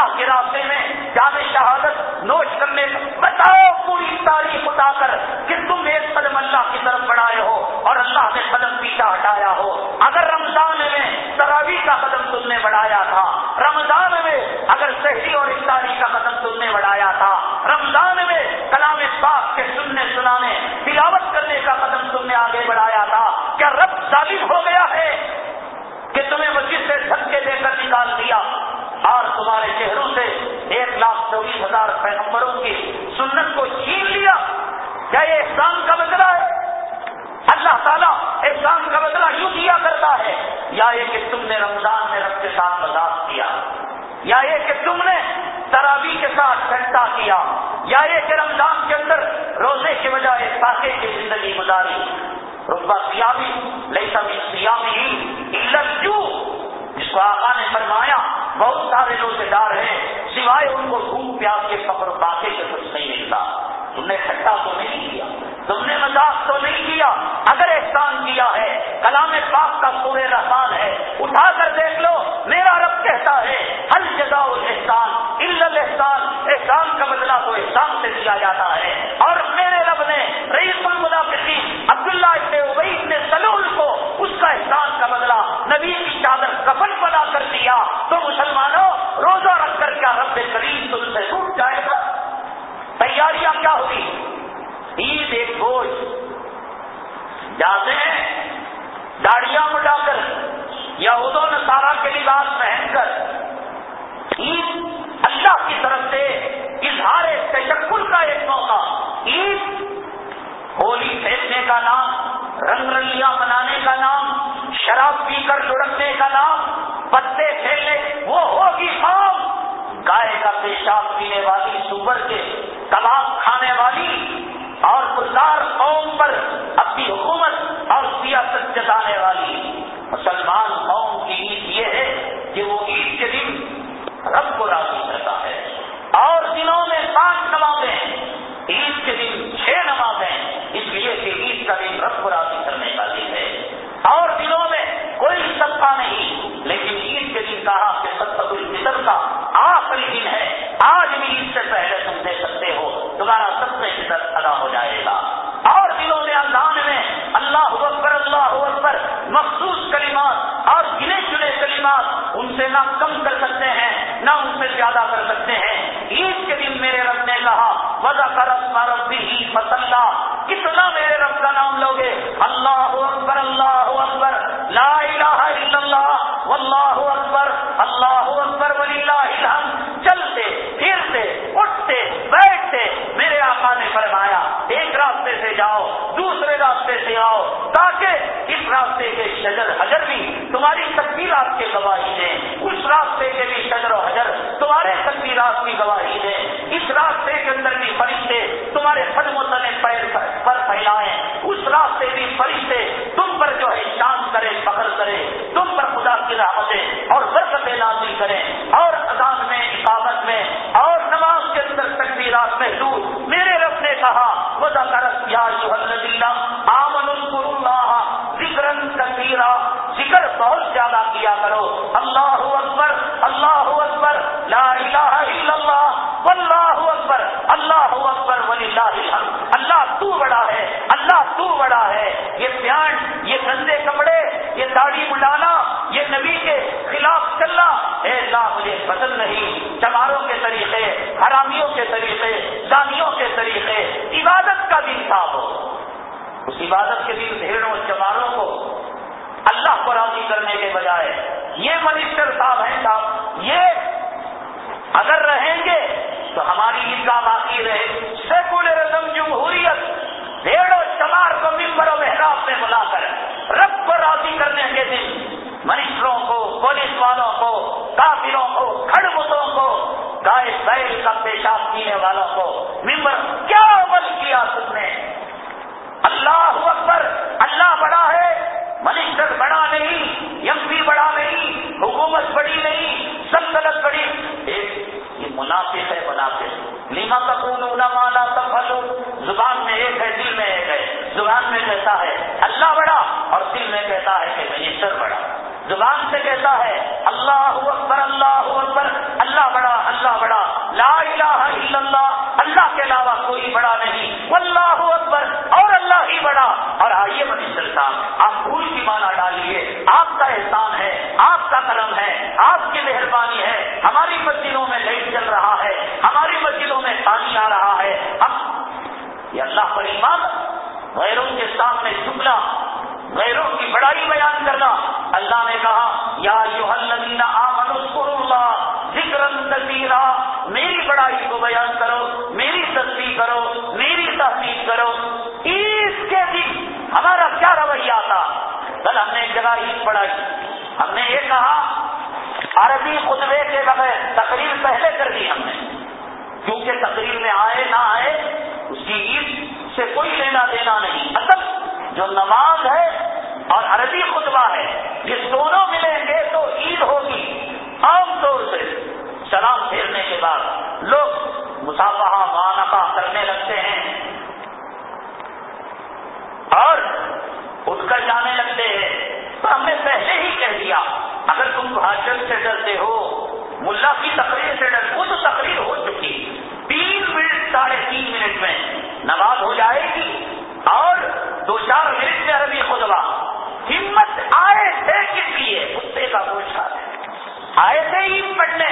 اللہ کے راستے میں جان شہادت نوش کرنے بتاؤ پوری تاریخ اٹھا کر کہ تم ایک قدم اللہ کی طرف بڑھائے ہو اور اللہ نے قدم پیچھا ہٹایا ہو۔ اگر رمضان میں تراوی کا قدم تم نے بڑھایا تھا، رمضان میں اگر شہری اور افطاری کا قدم تم نے بڑھایا تھا رمضان میں کلام پاک کے سننے سنانے تلاوت کرنے کا قدم تم نے آگے بڑھایا تھا کیا رب ثابت ہو گیا ہے کہ تمہیں مسجد سے دھکے دے کر نکال دیا اور تمہارے چہروں سے ایک لاکھ چوبیس ہزار پیغمبروں کی سنت کو چھین لیا، کیا یہ احسان کا بدلا ہے؟ اللہ تعالیٰ احسان کا بدلا یوں دیا کرتا ہے؟ یا یہ کہ تم نے رمضان میں رب کے ساتھ مذاق کیا، یا یہ کہ تم نے تراوی کے ساتھ گھنٹہ کیا، یا یہ کہ رمضان کے اندر روزے کے بجائے پاکے کی زندگی گزاری۔ رتبہ سیامی لئی سبھی سیامی جس کو آقا نے فرمایا بہت سارے روزے دار ہیں، سوائے ان کو دھوپ پیاس کے فخر باقی سے کچھ نہیں ملتا۔ تم نے کھٹا تو نہیں کیا، تم نے مذاق تو نہیں کیا۔ اگر احسان کیا ہے، کلام پاک کا سورے رحمان ہے، اٹھا کر دیکھ لو، میرا رب کہتا ہے ہر جگہ احسان علت احسان احسان کا بدلا تو احسان سے دیا جاتا ہے۔ اور میرے تیاریاں کیا ہوگی عید ایک گوشت جاتے ہیں، داڑیاں مٹا کر یہود و نصارہ کے لباس پہن کر۔ عید اللہ کی طرف سے اظہار تشکل کا ایک موقع۔ عید ہولی پھینکنے کا نام، رنگ رنگیاں بنانے کا نام، شراب پی کر لڑکنے کا نام، پتے پھیلنے، وہ ہوگی خام۔ گائے کا پیشاب پینے والی سوبر کے کباب کھانے والی اور گزار قوم پر اپنی حکومت اور سیاست جتانے والی مسلمان قوم کی عید یہ ہے کہ وہ عید کے دن رب کو راضی کرتا ہے اور دنوں میں پانچ نمازیں عید کے دن چھ نمازیں اس لیے کہ عید کا دن رب کو راضی کرنے کا دن ہے۔ اور دنوں میں کوئی سب نہیں، لیکن عید کے دن کہا کہ سب الفطر کا آخری دن ہے۔ آج بھی عید سے پہلے تم دے سکتے ہو، تمہارا سب سے فطر ادا ہو جائے گا۔ اور دنوں میں اندان میں، اللہ اکبر اللہ اکبر، مخصوص کلمات، اور گنے چنے کلمات ان سے نہ کم کر سکتے ہیں، نہ ان سے زیادہ کر سکتے ہیں۔ عید کے دن میرے رب نے کہا وزا کرم بھی مسلح کتنا میرے رب کا نام لوگے؟ اللہ اکبر اللہ اکبر۔ لا الہ الا اللہ، واللہ اکبر۔ اللہ اکبر وللہ الحمد چلتے، پھرتے، اٹھتے، بیٹھتے، میرے آقا نے فرمایا، ایک راستے سے جاؤ، دوسرے راستے سے آؤ، تاکہ اس راستے کے شجر حجر بھی تمہاری تقبیرات کے گواہی دیں۔ اس راستے کے بھی شجر و حجر تمہارے تقبیرات کی گواہی دیں۔ اس راستے کے اندر بھی فرشتے تمہارے قدموں تلے پیر پر پھیلائیں۔ اس راستے بھی فرشتے تم پر جو ہے شان کرے، فخر کرے، تم پر خدا کی رحمتیں اور برکتیں نازل کریں۔ کے طریقے، دانیوں کے طریقے، عبادت کا دن تھا ہو۔ اس عبادت کے دن بھیڑوں چماروں کو اللہ کو راضی کرنے کے بجائے یہ منسٹر صاحب ہیں صاحب، یہ اگر رہیں گے تو ہماری عیدگاہ باقی رہے۔ سیکولرزم جمہوریت، بھیڑ و چمار کو ممبر و محراب میں بلا کر رب کو راضی کرنے کے دن منسٹروں کو، پولیس والوں کو، کافروں کو کھڑبتوں کو گائے بیل کا پیشاب پینے والوں کو ممبر کیا عمل کیا تم نے؟ اللہ اکبر، اللہ بڑا ہے منسٹر بڑا نہیں ایم پی بڑا نہیں، حکومت بڑی نہیں، سلطنت بڑی۔ ایک یہ منافق ہے منافق۔ لیما کا خون اونا مالا سب زبان میں ایک ہے، دل میں ایک ہے۔ زبان میں کہتا ہے، اللہ بڑا اور دل میں کہتا ہے کہ منسٹر بڑا۔ زبان سے کہتا ہے، اللہ اکبر اللہ اکبر، اللہ بڑا اللہ بڑا، لا الہ الا اللہ اللہ کے علاوہ کوئی بڑا نہیں اللہ اکبر، اور اللہ ہی بڑا۔ اور آئیے منسٹر صاحب، آپ پھول کی مانا ڈالیے، آپ کا احسان ہے، آپ کا قلم ہے، آپ کی مہربانی ہے، ہماری مسجدوں میں لائٹ چل رہا ہے، ہماری مسجدوں میں پانی آ رہا ہے۔ اب یہ اللہ پر ایمان، غیروں کے سامنے جھکنا غیروں کی بڑائی بیان کرنا اللہ نے کہا یا اللہ ذکر میری بڑائی کو بیان کرو میری تصدیق کرو میری کرو۔ عید کے دن ہمارا کیا رویہ تھا۔ کل ہم نے ایک جگہ عید پڑھائی۔ ہم نے یہ کہا، عربی خطبے کے بغیر تقریر پہلے کر دی ہم نے۔ کیونکہ تقریر میں آئے، نہ آئے، اس کی عید سے کوئی لینا دینا نہیں۔ اصل جو نماز ہے اور عربی خطبہ ہے یہ دونوں ملیں گے تو عید ہوگی۔ عام طور سے سلام پھیرنے کے بعد لوگ مسافہ مانفا کرنے لگتے ہیں۔ اور اٹھ کر جانے لگتے ہیں۔ تو ہم نے پہلے ہی کہہ دیا، اگر تم بھاشن سے ڈرتے ہو، ملا کی تقریر سے ڈر وہ تو تقریر ہو چکی۔ تین منٹ، ساڑھے تین منٹ میں نماز ہو جائے گی اور دو چار منٹ میں عربی خطبہ۔ ہمت آئے تھے کس لیے؟ کتے کا گوشت کھانے۔ آئے تھے عید پڑھنے۔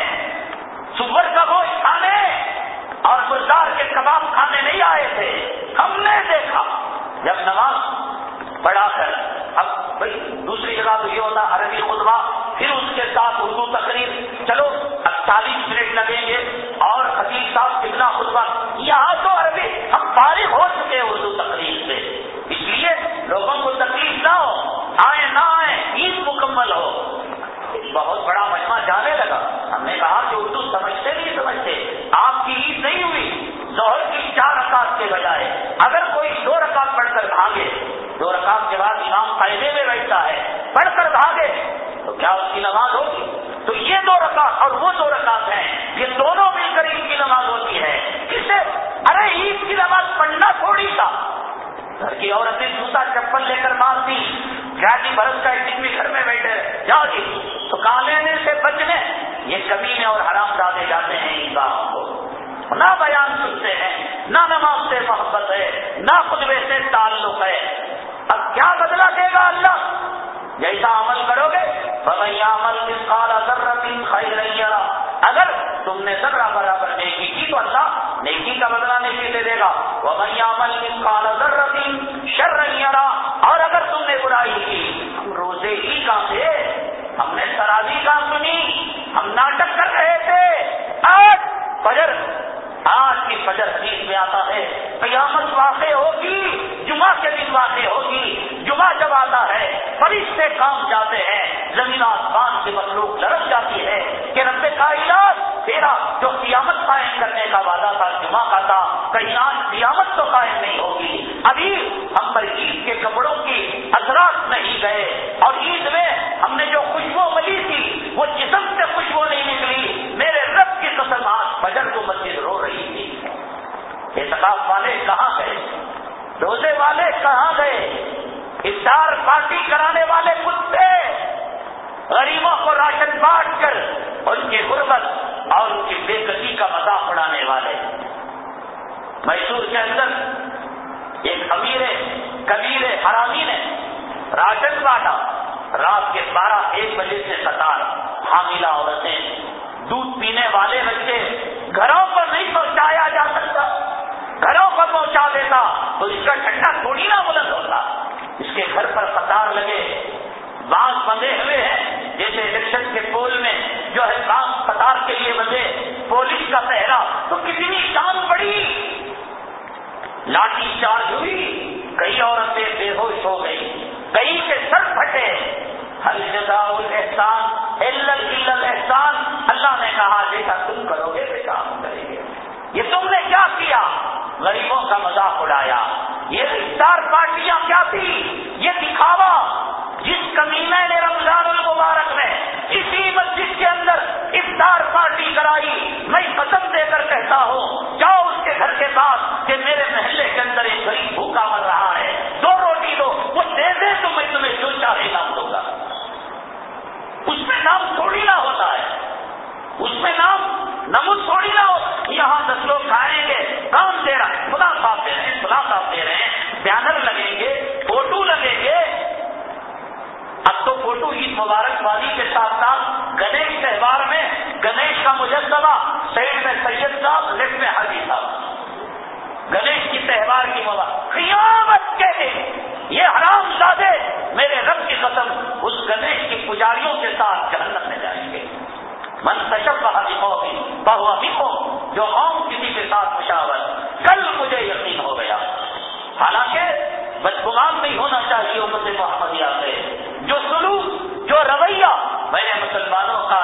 سور کا گوشت کھانے اور گلزار کے کباب کھانے نہیں آئے تھے۔ ہم نے دیکھا۔ جب نماز پڑھا کر، اب بھائی دوسری جگہ تو یہ ہوتا، عربی خطبہ، پھر اس کے ساتھ اردو تقریر، چلو اڑتالیس منٹ لگیں گے اور حقیق صاحب کتنا خطبہ، یہاں تو عربی، ہم فارغ ہو چکے ہیں اردو تقریر سے۔ اس لیے لوگوں کو تکلیف نہ ہو آئے نہ آئے عید مکمل ہو۔ بیٹھتا ہے پڑھ کر بھاگے تو کیا اس کی نماز ہوگی تو یہ دو رکعت اور وہ دو رکعت ہیں یہ دونوں مل کر عید کی نماز ہوتی ہے کسے ارے عید کی نماز پڑھنا تھوڑی تھا گھر کی عورتیں جوتا چپل لے کر مانگتی کیا جی برس کا ایک بھی گھر میں بیٹھے جاؤ جی تو کالے سے بچنے یہ کمینے اور حرام ڈالے جاتے ہیں عیدگاہوں کو۔ نہ بیان سنتے ہیں، نہ نماز سے محبت ہے، نہ خطبے سے تعلق ہے۔ اب کیا بدلا دے گا اللہ؟ جیسا عمل کرو گے عمل کس کال اگر خائی رہی اگر تم نے ذرا برابر نیکی کی تو اللہ نیکی کا بدلا نہیں دے دے گا۔ وہ عمل کس کال اگر رقم شر رہی اور اگر تم نے برائی کی، ہم روزے ہی کا ہم نے سرازی کا سنی، ہم ناٹک کر رہے تھے۔ آج فجر، آج کی فجر حدیث میں آتا ہے۔ قیامت واقع ہوگی، جمعہ کے دن واقع ہوگی۔ جمعہ جب آتا ہے، فرشتے کام جاتے ہیں۔ زمین آسمان کی مخلوق لڑک جاتی ہے کہ رب کا تیرا جو قیامت قائم کرنے کا وعدہ تھا، جمعہ کا تھا کہیں آج قیامت تو قائم نہیں ہوگی۔ ابھی ہم پر عید کے کپڑوں کی اثرات نہیں گئے اور عید میں ہم نے جو خوشبو ملی تھی، وہ جسم سے خوشبو نہیں نکلی۔ میرے رب کی قسم آج فجر کو مسجد رو رہی تھی۔ احتکاب والے کہاں گئے؟ روزے والے کہاں گئے؟ افطار پارٹی کرانے والے کتے غریبوں کو راشن بانٹ کر ان کی غربت اور ان کی بے قدی کا مذاق اڑانے والے۔ میسور کے اندر ایک امیر کبیر حرامی نے راشن بانٹا۔ رات کے بارہ ایک بجے سے قطار حاملہ عورتیں دودھ پینے والے بچے گھروں پر نہیں پہنچایا جا سکتا، گھروں پر پہنچا دیتا، تو اس کا ٹھنڈا تھوڑی نہ بلند ہوتا۔ اس کے گھر پر قطار لگے۔ بانس بندے ہوئے ہیں، جیسے الیکشن کے پول میں جو ہے بانس قطار کے لیے بندے، پولیس کا پہرا تو کتنی شان پڑی۔ لاٹھی چارج ہوئی، کئی عورتیں بے ہوش ہو گئی کئی کے سر پھٹے۔ ہر جگہ احسان احسان اللہ نے کہا جیسا تم کرو گے ویسا ہم کریں گے۔ یہ تم نے کیا کیا؟ غریبوں کا مذاق اڑایا۔ یہ افطار پارٹیاں کیا تھی؟ یہ دکھاوا جس کمینے نے رمضان المبارک میں کسی مسجد کے اندر افطار پارٹی کرائی، میں قسم دے کر کہتا ہوں، جاؤ اس کے گھر کے پاس کہ میرے محلے کے اندر ایک غریب بھوکا مر رہا ہے۔ دو وہ دے دے تو میں تمہیں جو چاہے نام دوں گا۔ اس میں نام تھوڑی نہ ہوتا ہے۔ اس میں نام نمود تھوڑی نہ ہو۔ یہاں دس لوگ کھائیں گے کام دے رہا خدا صاحب دے رہے ہیں خدا صاحب دے رہے ہیں۔ بینر لگیں گے، فوٹو لگیں گے۔ اب تو فوٹو عید مبارک بازی کے ساتھ ساتھ گنیش تہوار میں، گنیش کا مجسمہ سائڈ میں سید صاحب لیفٹ میں حاجی صاحب۔ گنیش کی تہوار کی مبارک، قیامت کے یہ حرام زادے میرے رب کی قسم اس گنیش کی پجاریوں کے ساتھ جہنت میں جائیں گے۔ من تشب قومی بہوا بھی ہو جو قوم کسی کے ساتھ مشاور، کل مجھے یقین ہو گیا۔ حالانکہ بدگمان نہیں ہونا چاہیے امت محمدیہ سے۔ جو سلوک، جو رویہ میں نے مسلمانوں کا